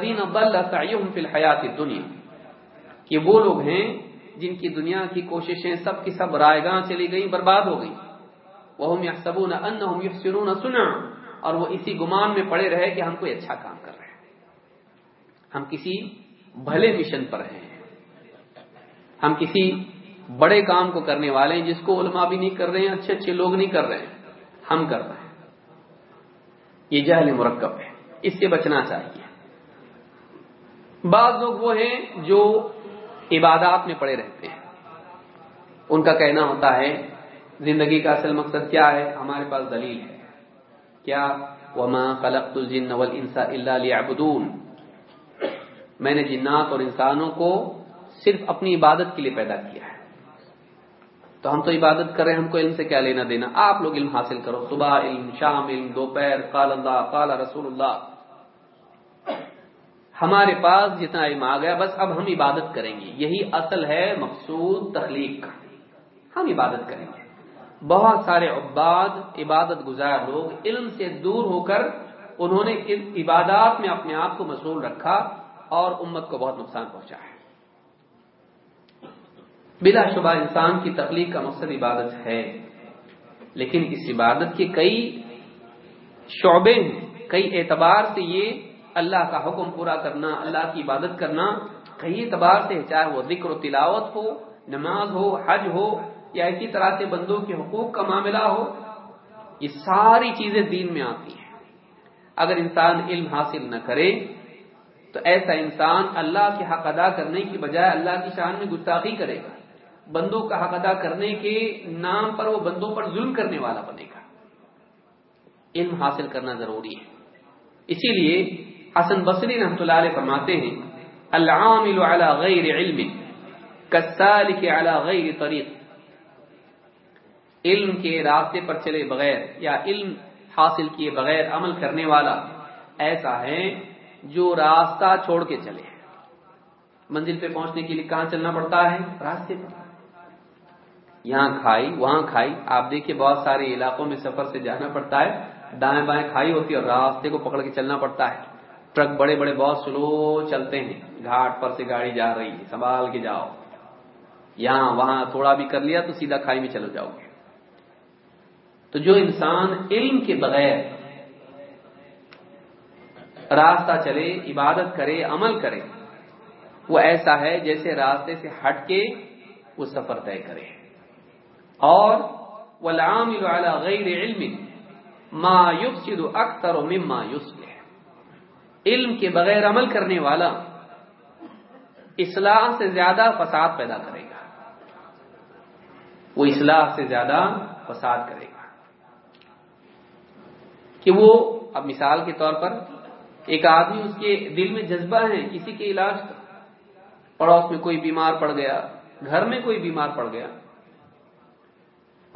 فی الحیات دنیا یہ وہ لوگ ہیں جن کی دنیا کی کوششیں سب کی سب رائے گاہ چلی گئی برباد ہو گئی وہ سنا اور وہ اسی گمان میں پڑے رہے کہ ہم کوئی اچھا کام کر رہے ہیں۔ ہم کسی بھلے مشن پر ہیں۔ ہم کسی بڑے کام کو کرنے والے ہیں جس کو علماء بھی نہیں کر رہے ہیں، اچھے اچھے لوگ نہیں کر رہے ہیں۔ ہم کر رہے ہیں۔ یہ جہل مرکب ہے۔ اس سے بچنا چاہیے۔ بعض لوگ وہ ہیں جو عبادات میں پڑے رہتے ہیں۔ ان کا کہنا ہوتا ہے، زندگی کا اصل مقصد کیا ہے؟ ہمارے پاس دلیل ہے۔ کیا؟ وما خلقت الجن والانس الا ليعبدون۔ میں نے جنات اور انسانوں کو صرف اپنی عبادت کے لیے پیدا کیا ہے۔ تو ہم تو عبادت کر رہے ہیں ہم کو علم سے کیا لینا دینا؟ آپ لوگ علم حاصل کرو۔ صبح علم، شام علم، دوپہر، قال اللہ، قال رسول اللہ۔ ہمارے پاس جتنا علم آ گیا، بس اب ہم عبادت کریں گے۔ یہی اصل ہے مقصود تخلیق۔ کا ہم عبادت کریں گے۔ بہت سارے عباد، عبادت گزار لوگ علم سے دور ہو کر انہوں نے عبادات میں اپنے آپ کو مشغول رکھا اور امت کو بہت نقصان پہنچا ہے۔ بلا شبہ انسان کی تخلیق کا مقصد عبادت ہے۔ لیکن اس عبادت کے کئی شعبے ہیں، کئی اعتبار سے یہ اللہ کا حکم پورا کرنا، اللہ کی عبادت کرنا، کئی اعتبار سے چاہے وہ ذکر و تلاوت ہو، نماز ہو، حج ہو، یا اسی طرح سے بندوں کے حقوق کا معاملہ ہو، یہ ساری چیزیں دین میں آتی ہیں۔ اگر انسان علم حاصل نہ کرے، تو ایسا انسان اللہ کے حق ادا کرنے کی بجائے اللہ کی شان میں گستاخی کرے گا۔ بندوں کا حق ادا کرنے کے نام پر وہ بندوں پر ظلم کرنے والا بنے گا۔ علم حاصل کرنا ضروری ہے۔ اسی لیے حسن بصری رحمۃ اللہ علیہ فرماتے ہیں، العامل على غیر علم كالسالك على غیر طریق۔ علم کے راستے پر چلے بغیر یا علم حاصل کیے بغیر عمل کرنے والا ایسا ہے جو راستہ چھوڑ کے چلے۔ منزل پہ پہنچنے کے لیے کہاں چلنا پڑتا ہے؟ راستے پر۔ یہاں کھائی، وہاں کھائی۔ آپ دیکھیے بہت سارے علاقوں میں سفر سے جانا پڑتا ہے، دائیں بائیں کھائی ہوتی ہے اور راستے کو پکڑ کے چلنا پڑتا ہے۔ ٹرک بڑے بڑے بہت سلو چلتے ہیں۔ گھاٹ پر سے گاڑی جا رہی ہے، سنبھال کے جاؤ۔ یہاں، وہاں تھوڑا بھی کر لیا تو سیدھا کھائی میں چلو جاؤ۔ گے تو جو انسان علم کے بغیر راستہ چلے، عبادت کرے، عمل کرے، وہ ایسا ہے جیسے راستے سے ہٹ کے وہ سفر طے کرے۔ اور والعامل على غیر علم ما يفسد اکثر مما يصلح۔ علم کے بغیر عمل کرنے والا اصلاح سے زیادہ فساد پیدا کرے گا۔ وہ اصلاح سے زیادہ فساد کرے گا۔ کہ وہ، اب مثال کے طور پر ایک آدمی اس کے دل میں جذبہ ہے کسی کے علاج کا، پڑوس میں کوئی بیمار پڑ گیا، گھر میں کوئی بیمار پڑ گیا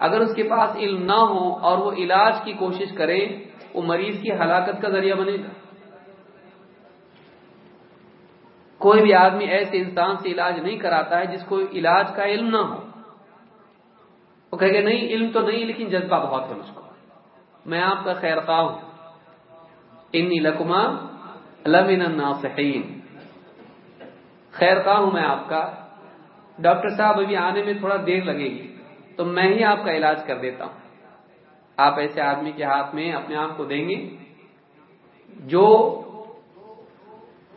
اگر اس کے پاس علم نہ ہو اور وہ علاج کی کوشش کرے، وہ مریض کی ہلاکت کا ذریعہ بنے گا۔ کوئی بھی آدمی ایسے انسان سے علاج نہیں کراتا ہے جس کو علاج کا علم نہ ہو۔ وہ کہے گا نہیں، علم تو نہیں، لیکن جذبہ بہت ہے مجھ کو۔ میں آپ کا خیر خواہ ہوں۔ انی لکما لمن الناصحین۔ خیر خواہ ہوں میں آپ کا۔ ڈاکٹر صاحب، ابھی آنے میں تھوڑا دیر لگے گی۔ تو میں ہی آپ کا علاج کر دیتا ہوں۔ آپ ایسے آدمی کے ہاتھ میں اپنے آپ کو دیں گے جو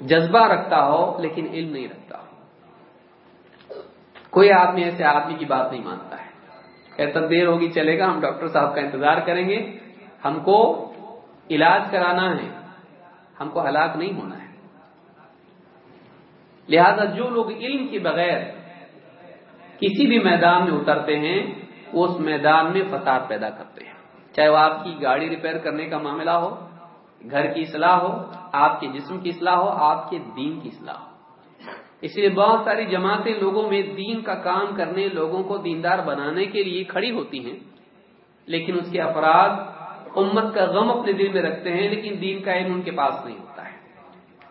جذبہ رکھتا ہو لیکن علم نہیں رکھتا۔ ہو کوئی آدمی ایسے آدمی کی بات نہیں مانتا ہے۔ کہتا دیر ہوگی، چلے گا، ہم ڈاکٹر صاحب کا انتظار کریں گے۔ ہم کو علاج کرانا ہے، ہم کو ہلاک نہیں ہونا ہے۔ لہذا جو لوگ علم کے بغیر کسی بھی میدان میں اترتے ہیں، وہ اس میدان میں فساد پیدا کرتے ہیں۔ چاہے وہ آپ کی گاڑی ریپیئر کرنے کا معاملہ ہو، گھر کی اصلاح ہو، آپ کے جسم کی اصلاح ہو، آپ کے دین کی اصلاح ہو۔ اس لیے بہت ساری جماعتیں لوگوں میں دین کا کام کرنے، لوگوں کو دیندار بنانے کے لیے کھڑی ہوتی ہیں، لیکن اس کے افراد امت کا غم اپنے دل میں رکھتے ہیں، لیکن دین کا علم ان کے پاس نہیں ہوتا ہے۔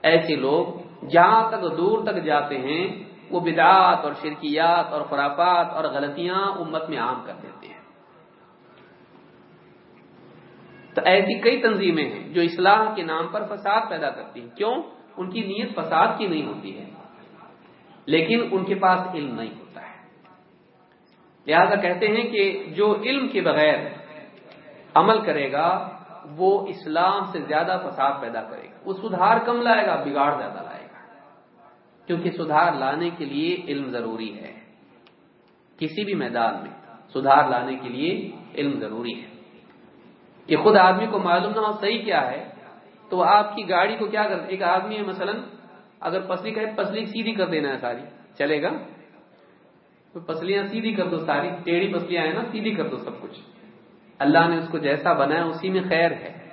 ایسے لوگ جہاں تک دور تک جاتے ہیں وہ بدعات اور شرکیات اور خرافات اور غلطیاں امت میں عام کر دیتے ہیں۔ تو ایسی کئی تنظیمیں ہیں جو اصلاح کے نام پر فساد پیدا کرتی ہیں۔ کیوں؟ ان کی نیت فساد کی نہیں ہوتی ہے، لیکن ان کے پاس علم نہیں ہوتا ہے۔ لہذا کہتے ہیں کہ جو علم کے بغیر عمل کرے گا، وہ اسلام سے زیادہ فساد پیدا کرے گا۔ وہ سدھار کم لائے گا، بگاڑ زیادہ لائے گا۔ کیونکہ سدھار لانے کے لیے علم ضروری ہے۔ کسی بھی میدان میں سدھار لانے کے لیے علم ضروری ہے۔ کہ خود آدمی کو معلوم نہ ہو صحیح کیا ہے، تو آپ کی گاڑی کو کیا کر، ایک آدمی ہے مثلا، اگر پسلی کہے، پسلی سیدھی کر دینا ہے ساری، چلے گا۔ تو پسلیاں سیدھی کر دو ساری، ٹیڑھی پسلیاں ہیں نا، سیدھی کر دو سب کچھ۔ اللہ نے اس کو جیسا بنایا، اسی میں خیر ہے۔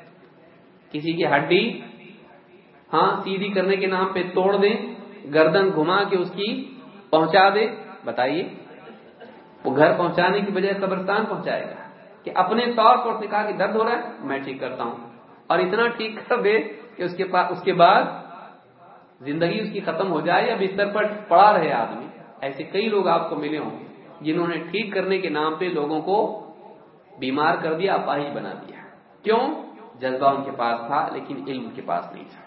کسی کی ہڈی ہاں سیدھی کرنے کے نام پہ توڑ دیں گردن گھما کے اس کی پہنچا دے۔ بتائیے، وہ گھر پہنچانے کی بجائے قبرستان پہنچائے گا۔ کہ اپنے طور پر اس نے کہا کہ درد ہو رہا ہے، میں ٹھیک کرتا ہوں۔ اور اتنا ٹھیک کر دے کہ اس کے پاس اس کے بعد زندگی اس کی ختم ہو جائے یا بستر پر پڑا رہے آدمی۔ ایسے کئی لوگ آپ کو ملے ہوں جنہوں نے ٹھیک کرنے کے نام پہ لوگوں کو بیمار کر دیا، اپاہج بنا دیا۔ کیوں؟ جذبہ ان کے پاس تھا، لیکن علم کے پاس نہیں تھا۔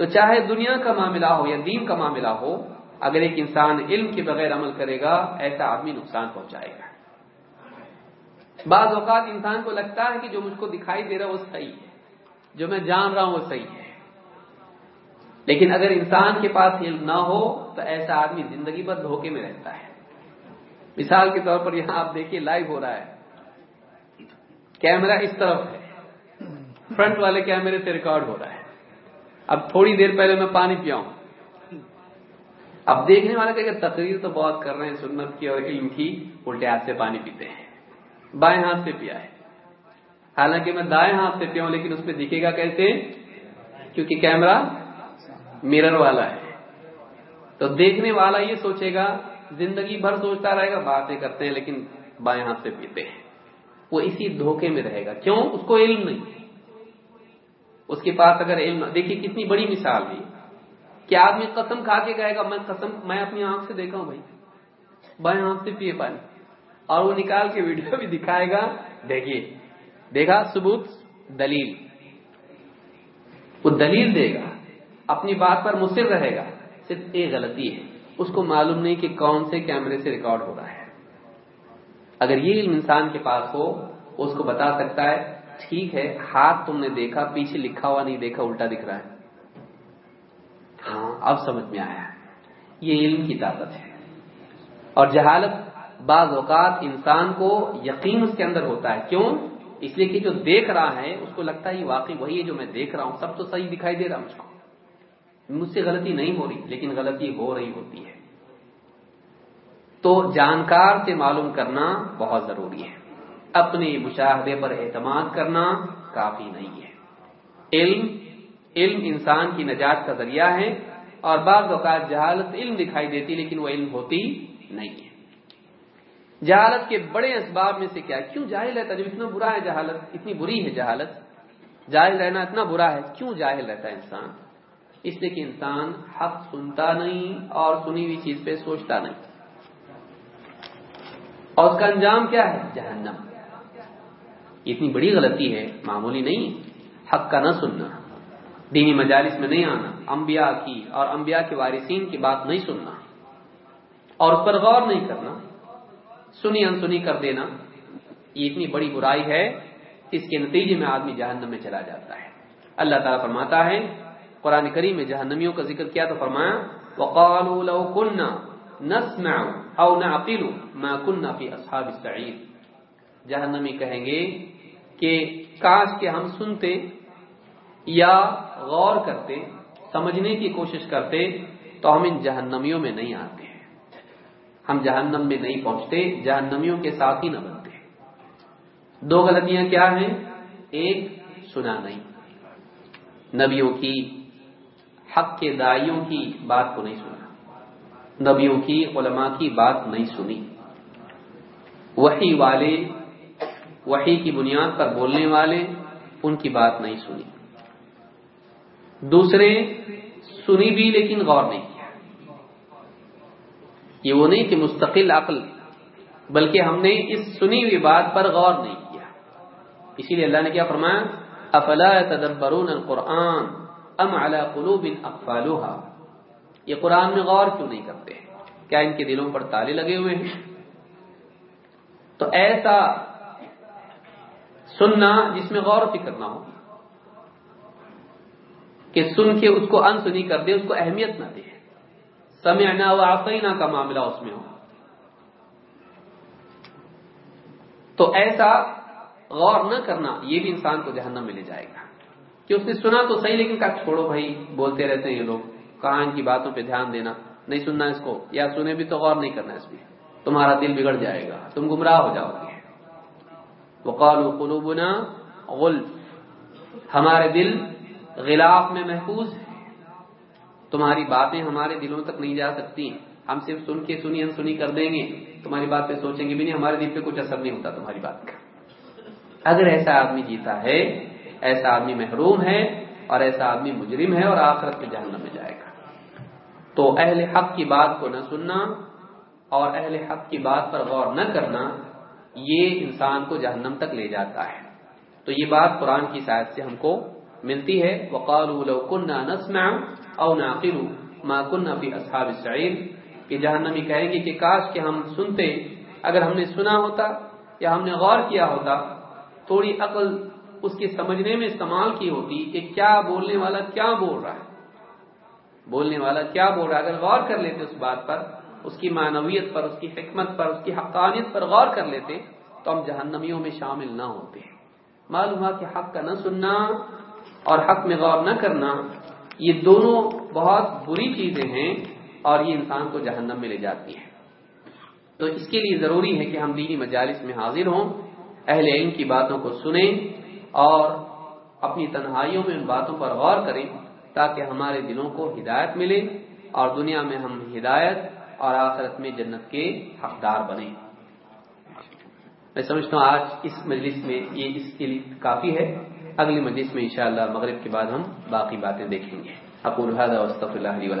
تو چاہے دنیا کا معاملہ ہو یا دین کا معاملہ ہو اگر ایک انسان علم کے بغیر عمل کرے گا ایسا آدمی نقصان پہنچائے گا۔ بعض اوقات انسان کو لگتا ہے کہ جو مجھ کو دکھائی دے رہا ہے وہ صحیح ہے جو میں جان رہا ہوں وہ صحیح ہے۔ لیکن اگر انسان کے پاس علم نہ ہو تو ایسا آدمی زندگی بھر دھوکے میں رہتا ہے۔ مثال کے طور پر یہاں آپ دیکھیے لائیو ہو رہا ہے۔ کیمرہ اس طرف ہے۔ فرنٹ والے کیمرے سے ریکارڈ ہو رہا ہے۔ اب تھوڑی دیر پہلے میں پانی پیاؤں۔ اب دیکھنے والے کہ تقریر تو بہت کر رہے ہیں، سنت کی اور علم کی، الٹے ہاتھ سے پانی پیتے ہیں۔ بائیں ہاتھ سے پیا ہے۔ حالانکہ میں دائیں ہاتھ سے پیا ہوں لیکن اس پہ دکھے گا کیسے؟ کیونکہ کیمرہ میرر والا ہے۔ تو دیکھنے والا یہ سوچے گا، زندگی بھر سوچتا رہے گا، باتیں کرتے ہیں، لیکن بائیں ہاتھ سے پیتے ہیں۔ وہ اسی دھوکے میں رہے گا۔ کیوں؟ اس کو علم نہیں۔ اس کے پاس اگر علم دیکھیے کتنی بڑی مثال بھی کہ آدمی قسم کھا کے کہے گا، میں قسم میں اپنی آنکھ سے دیکھا ہوں بھائی۔ بائیں آنکھ سے پیے پانی۔ اور وہ نکال کے ویڈیو بھی دکھائے گا۔ دیکھیے۔ دیکھا، ثبوت، دلیل۔ وہ دلیل دے گا۔ اپنی بات پر مصر رہے گا۔ صرف ایک غلطی ہے۔ اس کو معلوم نہیں کہ کون سے کیمرے سے ریکارڈ ہو رہا ہے۔ اگر یہ علم انسان کے پاس ہو، اس کو بتا سکتا ہے ٹھیک ہے، ہاتھ تم نے دیکھا، پیچھے لکھا ہوا نہیں دیکھا، الٹا دکھ رہا ہے۔ ہاں اب سمجھ میں آیا۔ یہ علم کی طاقت ہے۔ اور جہالت بعض اوقات انسان کو یقین اس کے اندر ہوتا ہے۔ کیوں؟ اس لیے کہ جو دیکھ رہا ہے، اس کو لگتا ہے یہ واقعی وہی ہے جو میں دیکھ رہا ہوں۔ سب تو صحیح دکھائی دے رہا مجھ کو۔ مجھ سے غلطی نہیں ہو رہی، لیکن غلطی ہو رہی ہوتی ہے۔ تو جانکار سے معلوم کرنا بہت ضروری ہے۔ اپنے مشاہدے پر اعتماد کرنا کافی نہیں ہے۔ علم علم انسان کی نجات کا ذریعہ ہے اور بعض اوقات جہالت علم دکھائی دیتی لیکن وہ علم ہوتی نہیں ہے۔ جہالت کے بڑے اسباب میں سے کیا کیوں جاہل رہتا جب اتنا برا ہے جہالت، اتنی بری ہے جہالت، جاہل رہنا اتنا برا ہے، کیوں جاہل رہتا ہے انسان؟ اس لیے کہ انسان حق سنتا نہیں اور سنی ہوئی چیز پہ سوچتا نہیں۔ اور اس کا انجام کیا ہے؟ جہنم۔ اتنی بڑی غلطی ہے، معمولی نہیں۔ حق کا نہ سننا۔ دینی مجالس میں نہیں آنا۔ انبیاء کی اور انبیاء کے وارثین کی بات نہیں سننا۔ اور اس پر غور نہیں کرنا۔ سنی انسنی کر دینا۔ یہ اتنی بڑی برائی ہے، اس کے نتیجے میں آدمی جہنم میں چلا جاتا ہے۔ اللہ تعالیٰ فرماتا ہے، قرآن کریم میں جہنمیوں کا ذکر کیا تو فرمایا، وقالوا لو كنا نسمع او نعقل ما جہنمی کہیں گے کہ کاش کہ ہم سنتے یا غور کرتے، سمجھنے کی کوشش کرتے تو ہم ان جہنمیوں میں نہیں آتے۔ ہم جہنم میں نہیں پہنچتے، جہنمیوں کے ساتھ ہی نہ بنتے۔ دو غلطیاں کیا ہیں؟ ایک، سنا نہیں۔ نبیوں کی حق کے دائیوں کی بات کو نہیں سنا۔ نبیوں کی علماء کی بات نہیں سنی۔ وہی والے وہی کی بنیاد پر بولنے والے ان کی بات نہیں سنی۔ دوسرے، سنی بھی لیکن غور نہیں۔ کیا یہ وہ نہیں کہ مستقل عقل، بلکہ ہم نے اس سنی ہوئی بات پر غور نہیں کیا۔ اسی لیے اللہ نے کیا فرمایا، افلا تدبرون القرآن ام على قلوب اقفالها یہ قرآن میں غور کیوں نہیں کرتے؟ کیا ان کے دلوں پر تالے لگے ہوئے ہیں؟ تو ایسا سننا جس میں غور و فکر نہ ہو۔ کہ سن کے اس کو ان سنی کر دے، اس کو اہمیت نہ دے۔ سمعنا و آسینا کا معاملہ اس میں ہو۔ تو ایسا غور نہ کرنا، یہ بھی انسان کو جہنم میں لے جائے گا۔ کہ اس نے سنا تو صحیح، لیکن کہا، چھوڑو بھائی، بولتے رہتے ہیں یہ لوگ۔ کہاں ان کی باتوں پہ دھیان دینا؟ نہیں سننا اس کو۔ یا سنے بھی تو غور نہیں کرنا اس میں تمہارا دل بگڑ جائے گا، تم گمراہ ہو جاؤ گے۔ وقال قلوبنا غلف۔ ہمارے دل غلاف میں محفوظ ہے تمہاری باتیں ہمارے دلوں تک نہیں جا سکتی۔ ہم صرف سن کے سنی سنی کر دیں گے۔ تمہاری بات پہ سوچیں گے بھی نہیں، ہمارے دل پہ کچھ اثر نہیں ہوتا تمہاری بات کا۔ اگر ایسا آدمی جیتا ہے، ایسا آدمی محروم ہے اور ایسا آدمی مجرم ہے اور آخرت میں جہنم میں جائے گا۔ تو اہل حق کی بات کو نہ سننا اور اہل حق کی بات پر غور نہ کرنا یہ انسان کو جہنم تک لے جاتا ہے۔ تو یہ بات قرآن کی شاید سے ہم کو ملتی ہے۔ وقال نسمع او ما كنا في اصحاب السعير۔ کہ جہنمی کہیں گے کہ کاش کہ ہم سنتے، اگر ہم نے سنا ہوتا یا ہم نے غور کیا ہوتا، تھوڑی عقل اس کے سمجھنے میں استعمال کی ہوتی کہ کیا بولنے والا کیا بول رہا ہے۔ بولنے والا کیا بول رہا ہے؟ اگر غور کر لیتے اس بات پر اس کی معنویت پر، اس کی حکمت پر، اس کی حقانیت پر غور کر لیتے تو ہم جہنمیوں میں شامل نہ ہوتے۔ معلوم ہوا کہ حق کا نہ سننا اور حق میں غور نہ کرنا، یہ دونوں بہت بری چیزیں ہیں اور یہ انسان کو جہنم میں لے جاتی ہیں۔ تو اس کے لیے ضروری ہے کہ ہم دینی مجالس میں حاضر ہوں، اہل علم کی باتوں کو سنیں اور اپنی تنہائیوں میں ان باتوں پر غور کریں تاکہ ہمارے دلوں کو ہدایت ملے اور دنیا میں ہم ہدایت اور آخرت میں جنت کے حقدار بنے۔ میں سمجھتا ہوں آج اس مجلس میں یہ اس کے لیے کافی ہے۔ اگلی مجلس میں انشاءاللہ مغرب کے بعد ہم باقی باتیں دیکھیں گے۔ اپور اللہ علیہ